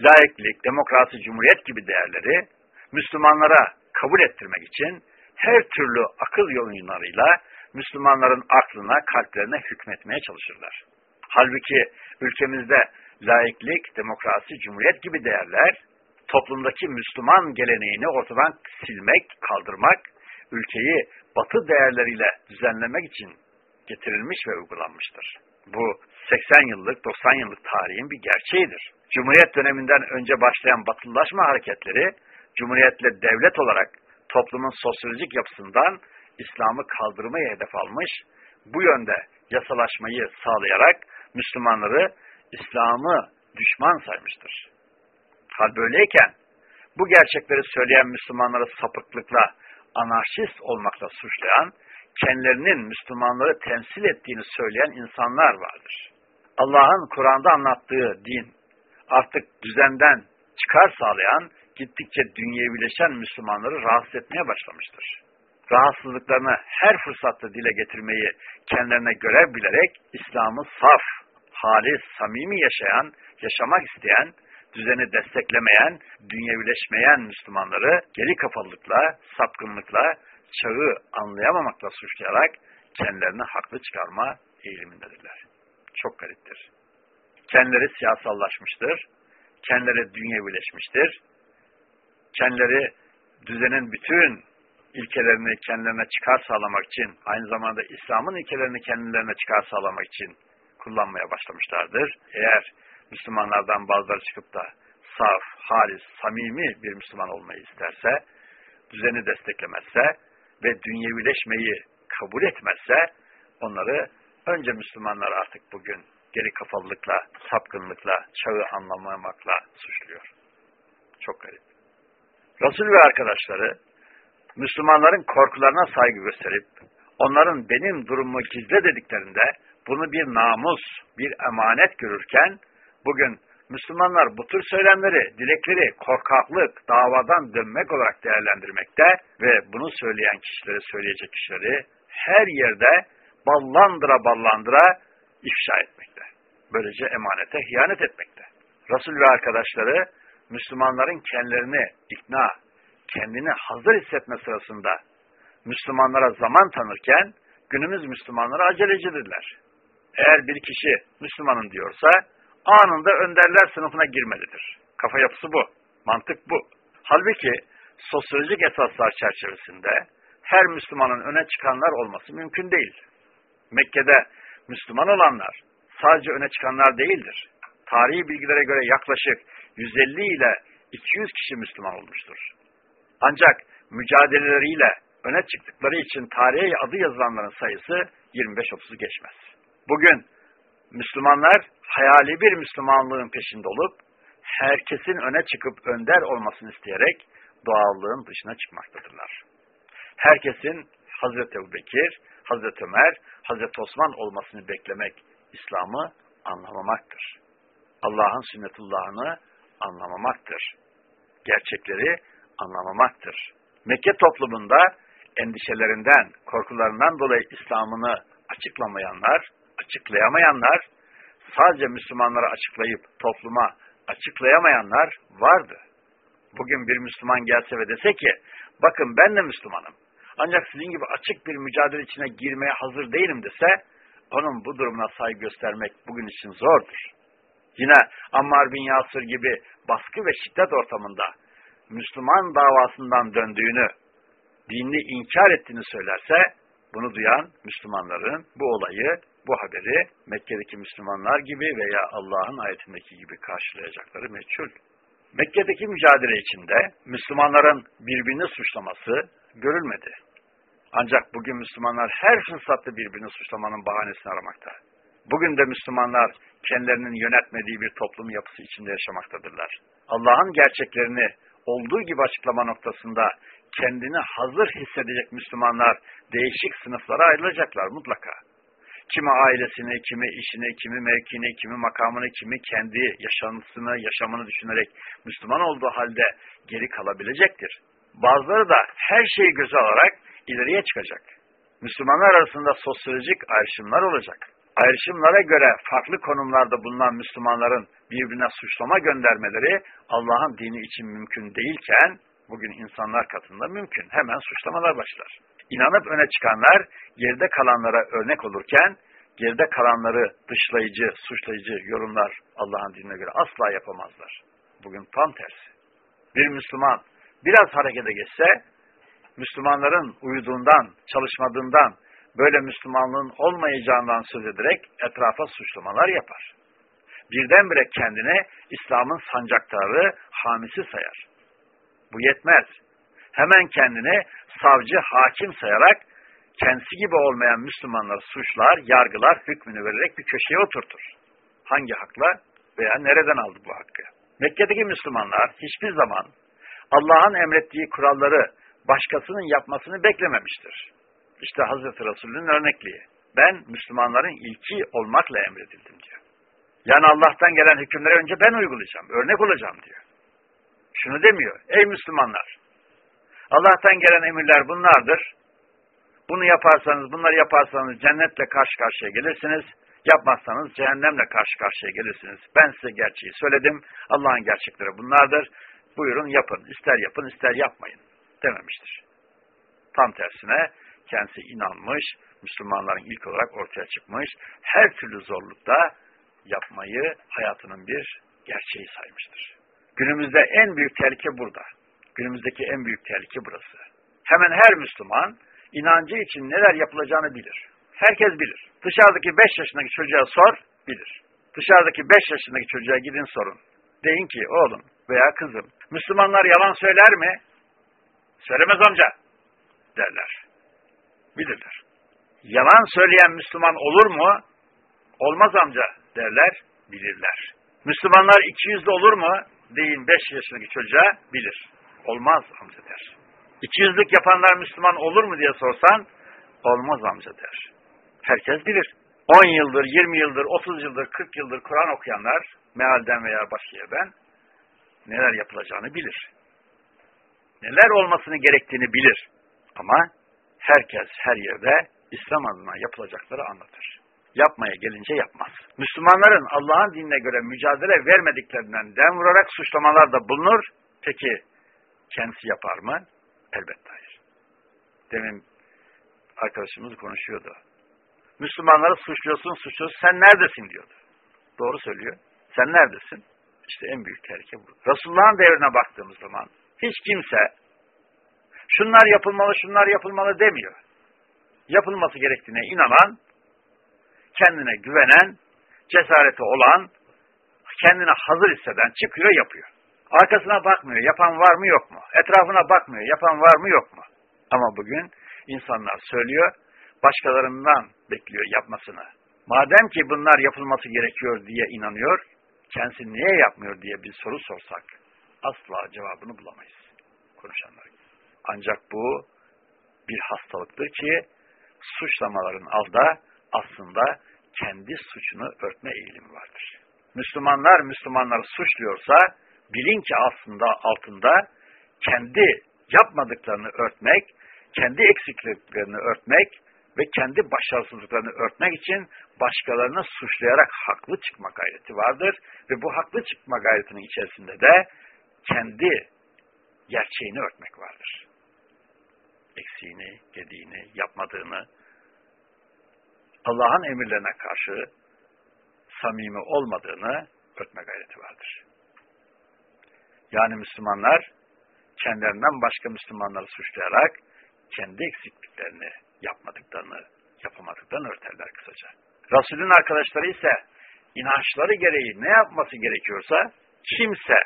laiklik, demokrasi, cumhuriyet gibi değerleri Müslümanlara kabul ettirmek için her türlü akıl oyunlarıyla Müslümanların aklına, kalplerine hükmetmeye çalışırlar. Halbuki ülkemizde laiklik, demokrasi, cumhuriyet gibi değerler toplumdaki Müslüman geleneğini ortadan silmek, kaldırmak, ülkeyi batı değerleriyle düzenlemek için getirilmiş ve uygulanmıştır. Bu 80 yıllık, 90 yıllık tarihin bir gerçeğidir. Cumhuriyet döneminden önce başlayan batılılaşma hareketleri, Cumhuriyetle devlet olarak toplumun sosyolojik yapısından İslam'ı kaldırmayı hedef almış, bu yönde yasalaşmayı sağlayarak Müslümanları İslam'ı düşman saymıştır. Hal böyleyken bu gerçekleri söyleyen Müslümanları sapıklıkla, anarşist olmakla suçlayan, kendilerinin Müslümanları temsil ettiğini söyleyen insanlar vardır. Allah'ın Kur'an'da anlattığı din artık düzenden çıkar sağlayan, gittikçe dünyevileşen Müslümanları rahatsız etmeye başlamıştır. Rahatsızlıklarını her fırsatta dile getirmeyi kendilerine görev bilerek İslam'ı saf, halis, samimi yaşayan, yaşamak isteyen, düzeni desteklemeyen, dünyevileşmeyen Müslümanları geri kafalılıkla, sapkınlıkla, çağı anlayamamakla suçlayarak kendilerini haklı çıkarma eğilimindedirler. Çok gariptir. Kendileri siyasallaşmıştır, kendileri dünyevileşmiştir, kendileri düzenin bütün ilkelerini kendilerine çıkar sağlamak için, aynı zamanda İslam'ın ilkelerini kendilerine çıkar sağlamak için kullanmaya başlamışlardır. Eğer Müslümanlardan bazıları çıkıp da saf, halis, samimi bir Müslüman olmayı isterse, düzeni desteklemezse ve dünyevileşmeyi kabul etmezse, onları önce Müslümanlar artık bugün geri kafalılıkla, sapkınlıkla, çağı anlamamakla suçluyor. Çok garip. Resul ve arkadaşları Müslümanların korkularına saygı gösterip onların benim durumumu gizle dediklerinde bunu bir namus, bir emanet görürken bugün Müslümanlar bu tür söylemleri, dilekleri korkaklık, davadan dönmek olarak değerlendirmekte ve bunu söyleyen kişileri, söyleyecek kişileri her yerde ballandıra ballandıra ifşa etmekte. Böylece emanete hıyanet etmekte. Resul ve arkadaşları Müslümanların kendilerini ikna, kendini hazır hissetme sırasında Müslümanlara zaman tanırken günümüz Müslümanları acelecidirler. Eğer bir kişi Müslümanın diyorsa anında önderler sınıfına girmelidir. Kafa yapısı bu. Mantık bu. Halbuki sosyolojik esaslar çerçevesinde her Müslümanın öne çıkanlar olması mümkün değil. Mekke'de Müslüman olanlar sadece öne çıkanlar değildir. Tarihi bilgilere göre yaklaşık 150 ile 200 kişi Müslüman olmuştur. Ancak mücadeleleriyle öne çıktıkları için tarihe adı yazılanların sayısı 25-30'u geçmez. Bugün Müslümanlar hayali bir Müslümanlığın peşinde olup herkesin öne çıkıp önder olmasını isteyerek doğallığın dışına çıkmaktadırlar. Herkesin Hazreti Ebu Bekir, Hazreti Ömer, Hazreti Osman olmasını beklemek İslam'ı anlamamaktır. Allah'ın sünnetullahını anlamamaktır. Gerçekleri anlamamaktır. Mekke toplumunda endişelerinden, korkularından dolayı İslam'ını açıklamayanlar, açıklayamayanlar, sadece Müslümanlara açıklayıp topluma açıklayamayanlar vardı. Bugün bir Müslüman gelse ve dese ki, bakın ben de Müslümanım, ancak sizin gibi açık bir mücadele içine girmeye hazır değilim dese, onun bu durumuna saygı göstermek bugün için zordur. Yine Ammar bin Yasır gibi baskı ve şiddet ortamında Müslüman davasından döndüğünü, dinini inkar ettiğini söylerse, bunu duyan Müslümanların bu olayı, bu haberi Mekke'deki Müslümanlar gibi veya Allah'ın ayetindeki gibi karşılayacakları meçhul. Mekke'deki mücadele içinde Müslümanların birbirini suçlaması görülmedi. Ancak bugün Müslümanlar her fırsatta birbirini suçlamanın bahanesini aramakta. Bugün de Müslümanlar kendilerinin yönetmediği bir toplum yapısı içinde yaşamaktadırlar. Allah'ın gerçeklerini olduğu gibi açıklama noktasında kendini hazır hissedecek Müslümanlar değişik sınıflara ayrılacaklar mutlaka. Kimi ailesini, kimi işini, kimi mevkini, kimi makamını, kimi kendi yaşantısını, yaşamını düşünerek Müslüman olduğu halde geri kalabilecektir. Bazıları da her şeyi göze alarak ileriye çıkacak. Müslümanlar arasında sosyolojik ayrışımlar olacak. Ayrışımlara göre farklı konumlarda bulunan Müslümanların birbirine suçlama göndermeleri Allah'ın dini için mümkün değilken bugün insanlar katında mümkün. Hemen suçlamalar başlar. İnanıp öne çıkanlar geride kalanlara örnek olurken geride kalanları dışlayıcı, suçlayıcı yorumlar Allah'ın dinine göre asla yapamazlar. Bugün tam tersi. Bir Müslüman biraz harekete geçse Müslümanların uyuduğundan, çalışmadığından, böyle Müslümanlığın olmayacağından söz ederek etrafa suçlamalar yapar. Birdenbire kendine İslam'ın sancaktarı, hamisi sayar. Bu yetmez. Hemen kendini savcı, hakim sayarak kendisi gibi olmayan Müslümanları suçlar, yargılar, hükmünü vererek bir köşeye oturtur. Hangi hakla veya nereden aldı bu hakkı? Mekke'deki Müslümanlar hiçbir zaman Allah'ın emrettiği kuralları başkasının yapmasını beklememiştir. İşte Hazreti Resulü'nün örnekliği. Ben Müslümanların ilki olmakla emredildim diyor. Yani Allah'tan gelen hükümleri önce ben uygulayacağım, örnek olacağım diyor. Şunu demiyor, ey Müslümanlar, Allah'tan gelen emirler bunlardır. Bunu yaparsanız, bunları yaparsanız cennetle karşı karşıya gelirsiniz. Yapmazsanız cehennemle karşı karşıya gelirsiniz. Ben size gerçeği söyledim. Allah'ın gerçekleri bunlardır. Buyurun yapın. İster yapın, ister yapmayın. Dememiştir. Tam tersine kendisi inanmış, Müslümanların ilk olarak ortaya çıkmış, her türlü zorlukta yapmayı hayatının bir gerçeği saymıştır. Günümüzde en büyük tehlike burada. Günümüzdeki en büyük tehlike burası. Hemen her Müslüman inancı için neler yapılacağını bilir. Herkes bilir. Dışarıdaki 5 yaşındaki çocuğa sor, bilir. Dışarıdaki 5 yaşındaki çocuğa gidin sorun. Deyin ki oğlum veya kızım, Müslümanlar yalan söyler mi? Söylemez amca derler. Bilirler. Yalan söyleyen Müslüman olur mu? Olmaz amca derler, bilirler. Müslümanlar iki yüzlü olur mu? Deyin 5 yaşındaki çocuğa bilir. Olmaz amca der. İki yüzlük yapanlar Müslüman olur mu diye sorsan, olmaz amca der. Herkes bilir. 10 yıldır, 20 yıldır, 30 yıldır, 40 yıldır Kur'an okuyanlar, mealden veya başka yerden, neler yapılacağını bilir. Neler olmasını gerektiğini bilir. Ama herkes her yerde İslam adına yapılacakları anlatır. Yapmaya gelince yapmaz. Müslümanların Allah'ın dinine göre mücadele vermediklerinden dem vurarak suçlamalar da bulunur. Peki kendisi yapar mı? Elbette hayır. Demin arkadaşımız konuşuyordu. Müslümanları suçluyorsun, suçluyorsun, sen neredesin diyordu. Doğru söylüyor. Sen neredesin? İşte en büyük tehlike bu. Resulullah'ın devrine baktığımız zaman hiç kimse şunlar yapılmalı, şunlar yapılmalı demiyor. Yapılması gerektiğine inanan, kendine güvenen, cesareti olan, kendine hazır hisseden çıkıyor yapıyor. Arkasına bakmıyor, yapan var mı yok mu? Etrafına bakmıyor, yapan var mı yok mu? Ama bugün insanlar söylüyor, başkalarından bekliyor yapmasını. Madem ki bunlar yapılması gerekiyor diye inanıyor, kendisi niye yapmıyor diye bir soru sorsak, asla cevabını bulamayız konuşanlar. Ancak bu bir hastalıktır ki, suçlamaların alda aslında kendi suçunu örtme eğilimi vardır. Müslümanlar Müslümanları suçluyorsa, bilin ki aslında altında kendi yapmadıklarını örtmek, kendi eksikliklerini örtmek ve kendi başarısızlıklarını örtmek için başkalarını suçlayarak haklı çıkma gayreti vardır. Ve bu haklı çıkma gayretinin içerisinde de kendi gerçeğini örtmek vardır. Eksiğini, gediğini, yapmadığını, Allah'ın emirlerine karşı samimi olmadığını örtme gayreti vardır. Yani Müslümanlar kendilerinden başka Müslümanları suçlayarak kendi eksikliklerini yapmadıklarını, yapamadıklarını örterler kısaca. Resulün arkadaşları ise inançları gereği ne yapması gerekiyorsa kimse,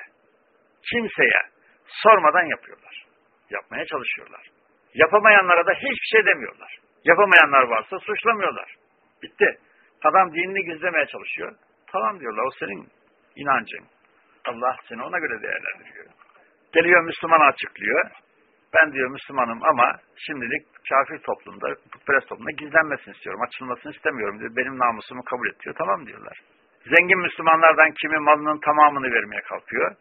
kimseye sormadan yapıyorlar. Yapmaya çalışıyorlar. Yapamayanlara da hiçbir şey demiyorlar. Yapamayanlar varsa suçlamıyorlar. Bitti. Adam dinini gizlemeye çalışıyor. Tamam diyorlar o senin inancın. Allah seni ona göre değerlendiriyor. Geliyor Müslüman açıklıyor. Ben diyor Müslümanım ama şimdilik kafir toplumda, putperest toplumda gizlenmesini istiyorum. Açılmasını istemiyorum diyor. Benim namusumu kabul et diyor. Tamam diyorlar. Zengin Müslümanlardan kimi malının tamamını vermeye kalkıyor.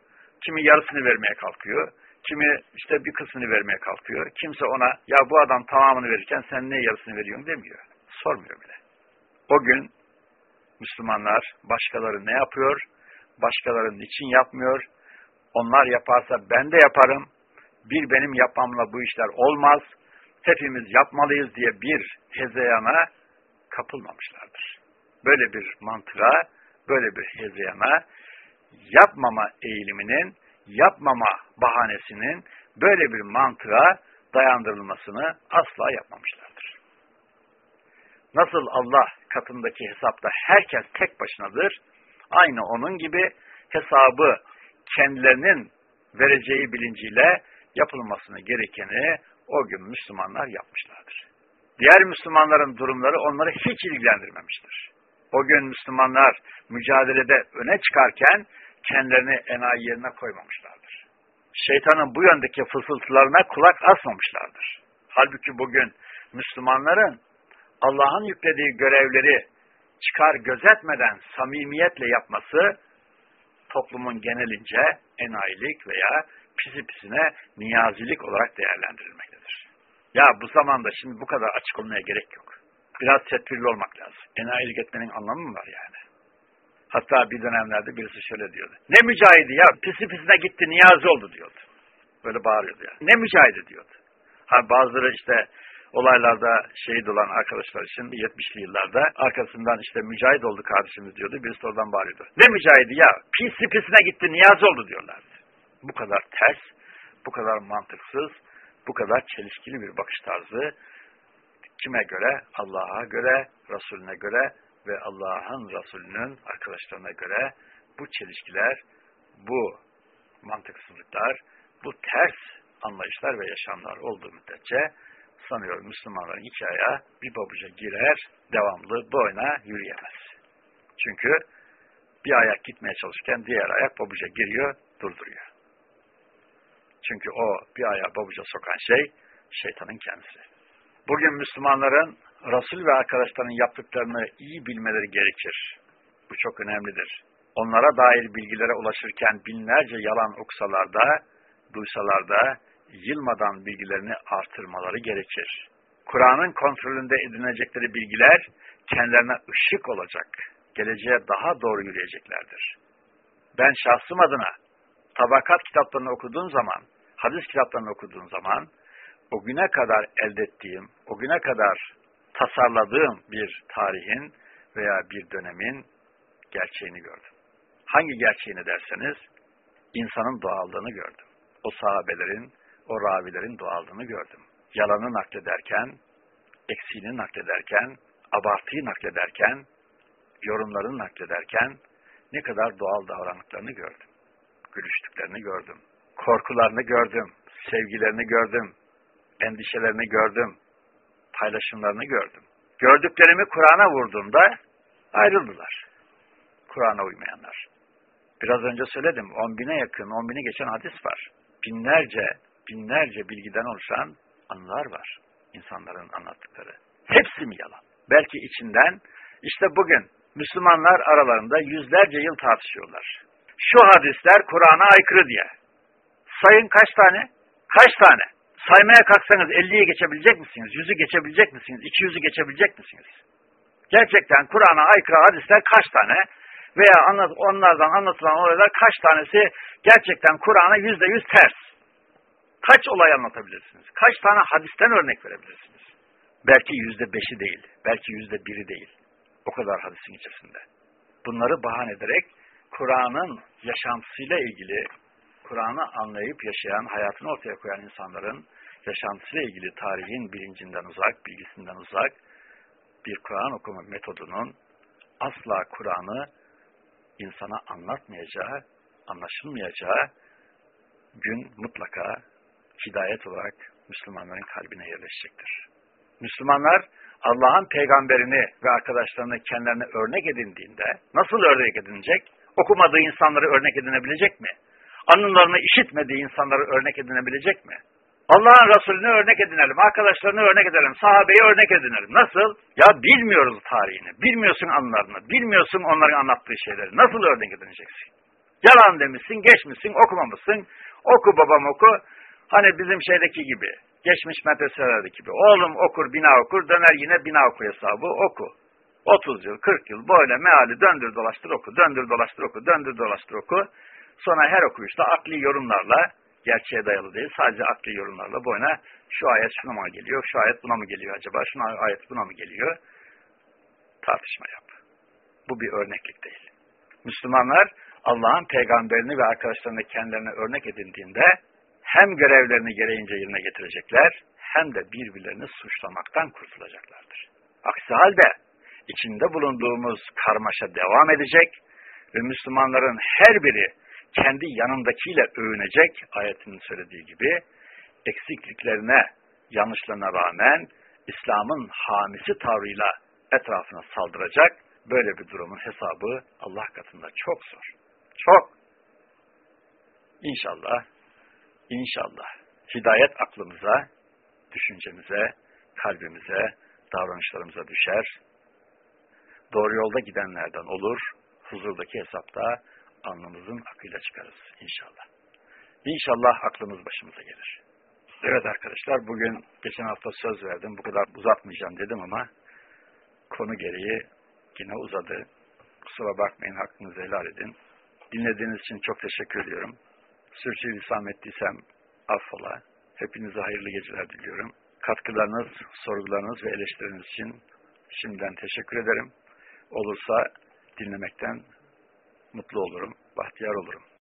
Kimi yarısını vermeye kalkıyor. Kimi işte bir kısmını vermeye kalkıyor. Kimse ona ya bu adam tamamını verirken sen ne yarısını veriyorsun demiyor. Sormuyor bile. O gün Müslümanlar başkaları ne yapıyor, başkaları niçin yapmıyor, onlar yaparsa ben de yaparım, bir benim yapmamla bu işler olmaz, hepimiz yapmalıyız diye bir hezeyana kapılmamışlardır. Böyle bir mantığa, böyle bir hezeyana, yapmama eğiliminin, yapmama bahanesinin böyle bir mantığa dayandırılmasını asla yapmamışlardır. Nasıl Allah katındaki hesapta herkes tek başınadır, aynı onun gibi hesabı kendilerinin vereceği bilinciyle yapılmasını gerekeni o gün Müslümanlar yapmışlardır. Diğer Müslümanların durumları onları hiç ilgilendirmemiştir. O gün Müslümanlar mücadelede öne çıkarken kendilerini enayi yerine koymamışlardır. Şeytanın bu yöndeki fısıltılarına kulak asmamışlardır. Halbuki bugün Müslümanların Allah'ın yüklediği görevleri çıkar gözetmeden samimiyetle yapması toplumun genelince enayilik veya pisi pisine niyazilik olarak değerlendirilmektedir. Ya bu zamanda şimdi bu kadar açık olmaya gerek yok. Biraz tedbirli olmak lazım. Enayilik etmenin anlamı mı var yani? Hatta bir dönemlerde birisi şöyle diyordu. Ne mücahidi ya pisi pisine gitti niyazi oldu diyordu. Böyle bağırıyordu yani. Ne mücahidi diyordu. Ha bazıları işte olaylarda şehit olan arkadaşlar için 70'li yıllarda arkasından işte mücahit oldu kardeşimiz diyordu. Birisi oradan bağırıyordu. Ne mücahidi ya pisi pisine gitti niyazi oldu diyorlardı. Bu kadar ters, bu kadar mantıksız, bu kadar çelişkili bir bakış tarzı kime göre? Allah'a göre, Resulüne göre ve Allah'ın Resulünün arkadaşlarına göre bu çelişkiler, bu mantıksızlıklar, bu ters anlayışlar ve yaşamlar olduğu müddetçe sanıyorum Müslümanların iki ayağı bir babuca girer, devamlı boyuna yürüyemez. Çünkü bir ayak gitmeye çalışırken diğer ayak babuca giriyor, durduruyor. Çünkü o bir ayağı babuca sokan şey şeytanın kendisi. Bugün Müslümanların Resul ve arkadaşlarının yaptıklarını iyi bilmeleri gerekir. Bu çok önemlidir. Onlara dair bilgilere ulaşırken binlerce yalan oksalar da, duysalar da yılmadan bilgilerini artırmaları gerekir. Kur'an'ın kontrolünde edinecekleri bilgiler kendilerine ışık olacak. Geleceğe daha doğru yürüyeceklerdir. Ben şahsım adına tabakat kitaplarını okuduğum zaman, hadis kitaplarını okuduğum zaman, o güne kadar elde ettiğim, o güne kadar tasarladığım bir tarihin veya bir dönemin gerçeğini gördüm. Hangi gerçeğini derseniz, insanın doğallığını gördüm. O sahabelerin, o ravilerin doğallığını gördüm. Yalanı naklederken, eksiğini naklederken, abartıyı naklederken, yorumlarını naklederken ne kadar doğal davrandıklarını gördüm. Gülüştüklerini gördüm. Korkularını gördüm. Sevgilerini gördüm. Endişelerini gördüm. Paylaşımlarını gördüm. Gördüklerimi Kur'an'a vurduğumda ayrıldılar. Kur'an'a uymayanlar. Biraz önce söyledim. On bine yakın, on bine geçen hadis var. Binlerce, binlerce bilgiden oluşan anılar var. insanların anlattıkları. Hepsi mi yalan? Belki içinden işte bugün Müslümanlar aralarında yüzlerce yıl tartışıyorlar. Şu hadisler Kur'an'a aykırı diye. Sayın kaç tane? Kaç tane? Saymaya kalksanız 50'yi geçebilecek misiniz? 100'ü geçebilecek misiniz? 200'ü geçebilecek misiniz? Gerçekten Kur'an'a aykırı hadisler kaç tane? Veya anlat, onlardan anlatılan olaylar kaç tanesi gerçekten Kur'an'a yüzde yüz ters? Kaç olay anlatabilirsiniz? Kaç tane hadisten örnek verebilirsiniz? Belki yüzde beşi değil, belki yüzde biri değil. O kadar hadisin içerisinde. Bunları bahane ederek Kur'an'ın yaşantısıyla ilgili, Kur'an'ı anlayıp yaşayan, hayatını ortaya koyan insanların yaşantısıyla ilgili tarihin bilincinden uzak, bilgisinden uzak bir Kur'an okuma metodunun asla Kur'an'ı insana anlatmayacağı, anlaşılmayacağı gün mutlaka hidayet olarak Müslümanların kalbine yerleşecektir. Müslümanlar Allah'ın peygamberini ve arkadaşlarını kendilerine örnek edindiğinde nasıl örnek edinecek? Okumadığı insanları örnek edinebilecek mi? Anılarını işitmediği insanları örnek edinebilecek mi? Allah'ın Resulüne örnek edinelim, arkadaşlarını örnek edelim, sahabeyi örnek edinelim. Nasıl? Ya bilmiyoruz tarihini, bilmiyorsun anılarını, bilmiyorsun onların anlattığı şeyleri. Nasıl örnek edineceksin? Yalan demişsin, geçmişsin, okumamışsın. Oku babam oku. Hani bizim şeydeki gibi, geçmiş medreselerdeki gibi. Oğlum okur, bina okur, döner yine bina oku hesabı, oku. 30 yıl, 40 yıl böyle meali döndür dolaştır oku, döndür dolaştır oku, döndür dolaştır oku. Sonra her okuyuşta akli yorumlarla, gerçeğe dayalı değil, sadece akli yorumlarla boyuna şu ayet şuna mı geliyor, şu ayet buna mı geliyor acaba, şu ayet buna mı geliyor? Tartışma yap. Bu bir örneklik değil. Müslümanlar Allah'ın peygamberini ve arkadaşlarını kendilerine örnek edindiğinde hem görevlerini gereğince yerine getirecekler hem de birbirlerini suçlamaktan kurtulacaklardır. Aksi halde içinde bulunduğumuz karmaşa devam edecek ve Müslümanların her biri kendi yanındakiyle övünecek ayetinin söylediği gibi eksikliklerine, yanlışlarına rağmen İslam'ın hamisi tavrıyla etrafına saldıracak. Böyle bir durumun hesabı Allah katında çok zor. Çok. İnşallah, inşallah hidayet aklımıza, düşüncemize, kalbimize, davranışlarımıza düşer. Doğru yolda gidenlerden olur, huzurdaki hesapta alnımızın akıyla çıkarız inşallah. İnşallah aklımız başımıza gelir. Evet arkadaşlar bugün geçen hafta söz verdim bu kadar uzatmayacağım dedim ama konu gereği yine uzadı. Kusura bakmayın hakkınızı helal edin. Dinlediğiniz için çok teşekkür ediyorum. Sürçülisan ettiysem affola. Hepinize hayırlı geceler diliyorum. Katkılarınız, sorgularınız ve eleştiriniz için şimdiden teşekkür ederim. Olursa dinlemekten mutlu olurum, bahtiyar olurum.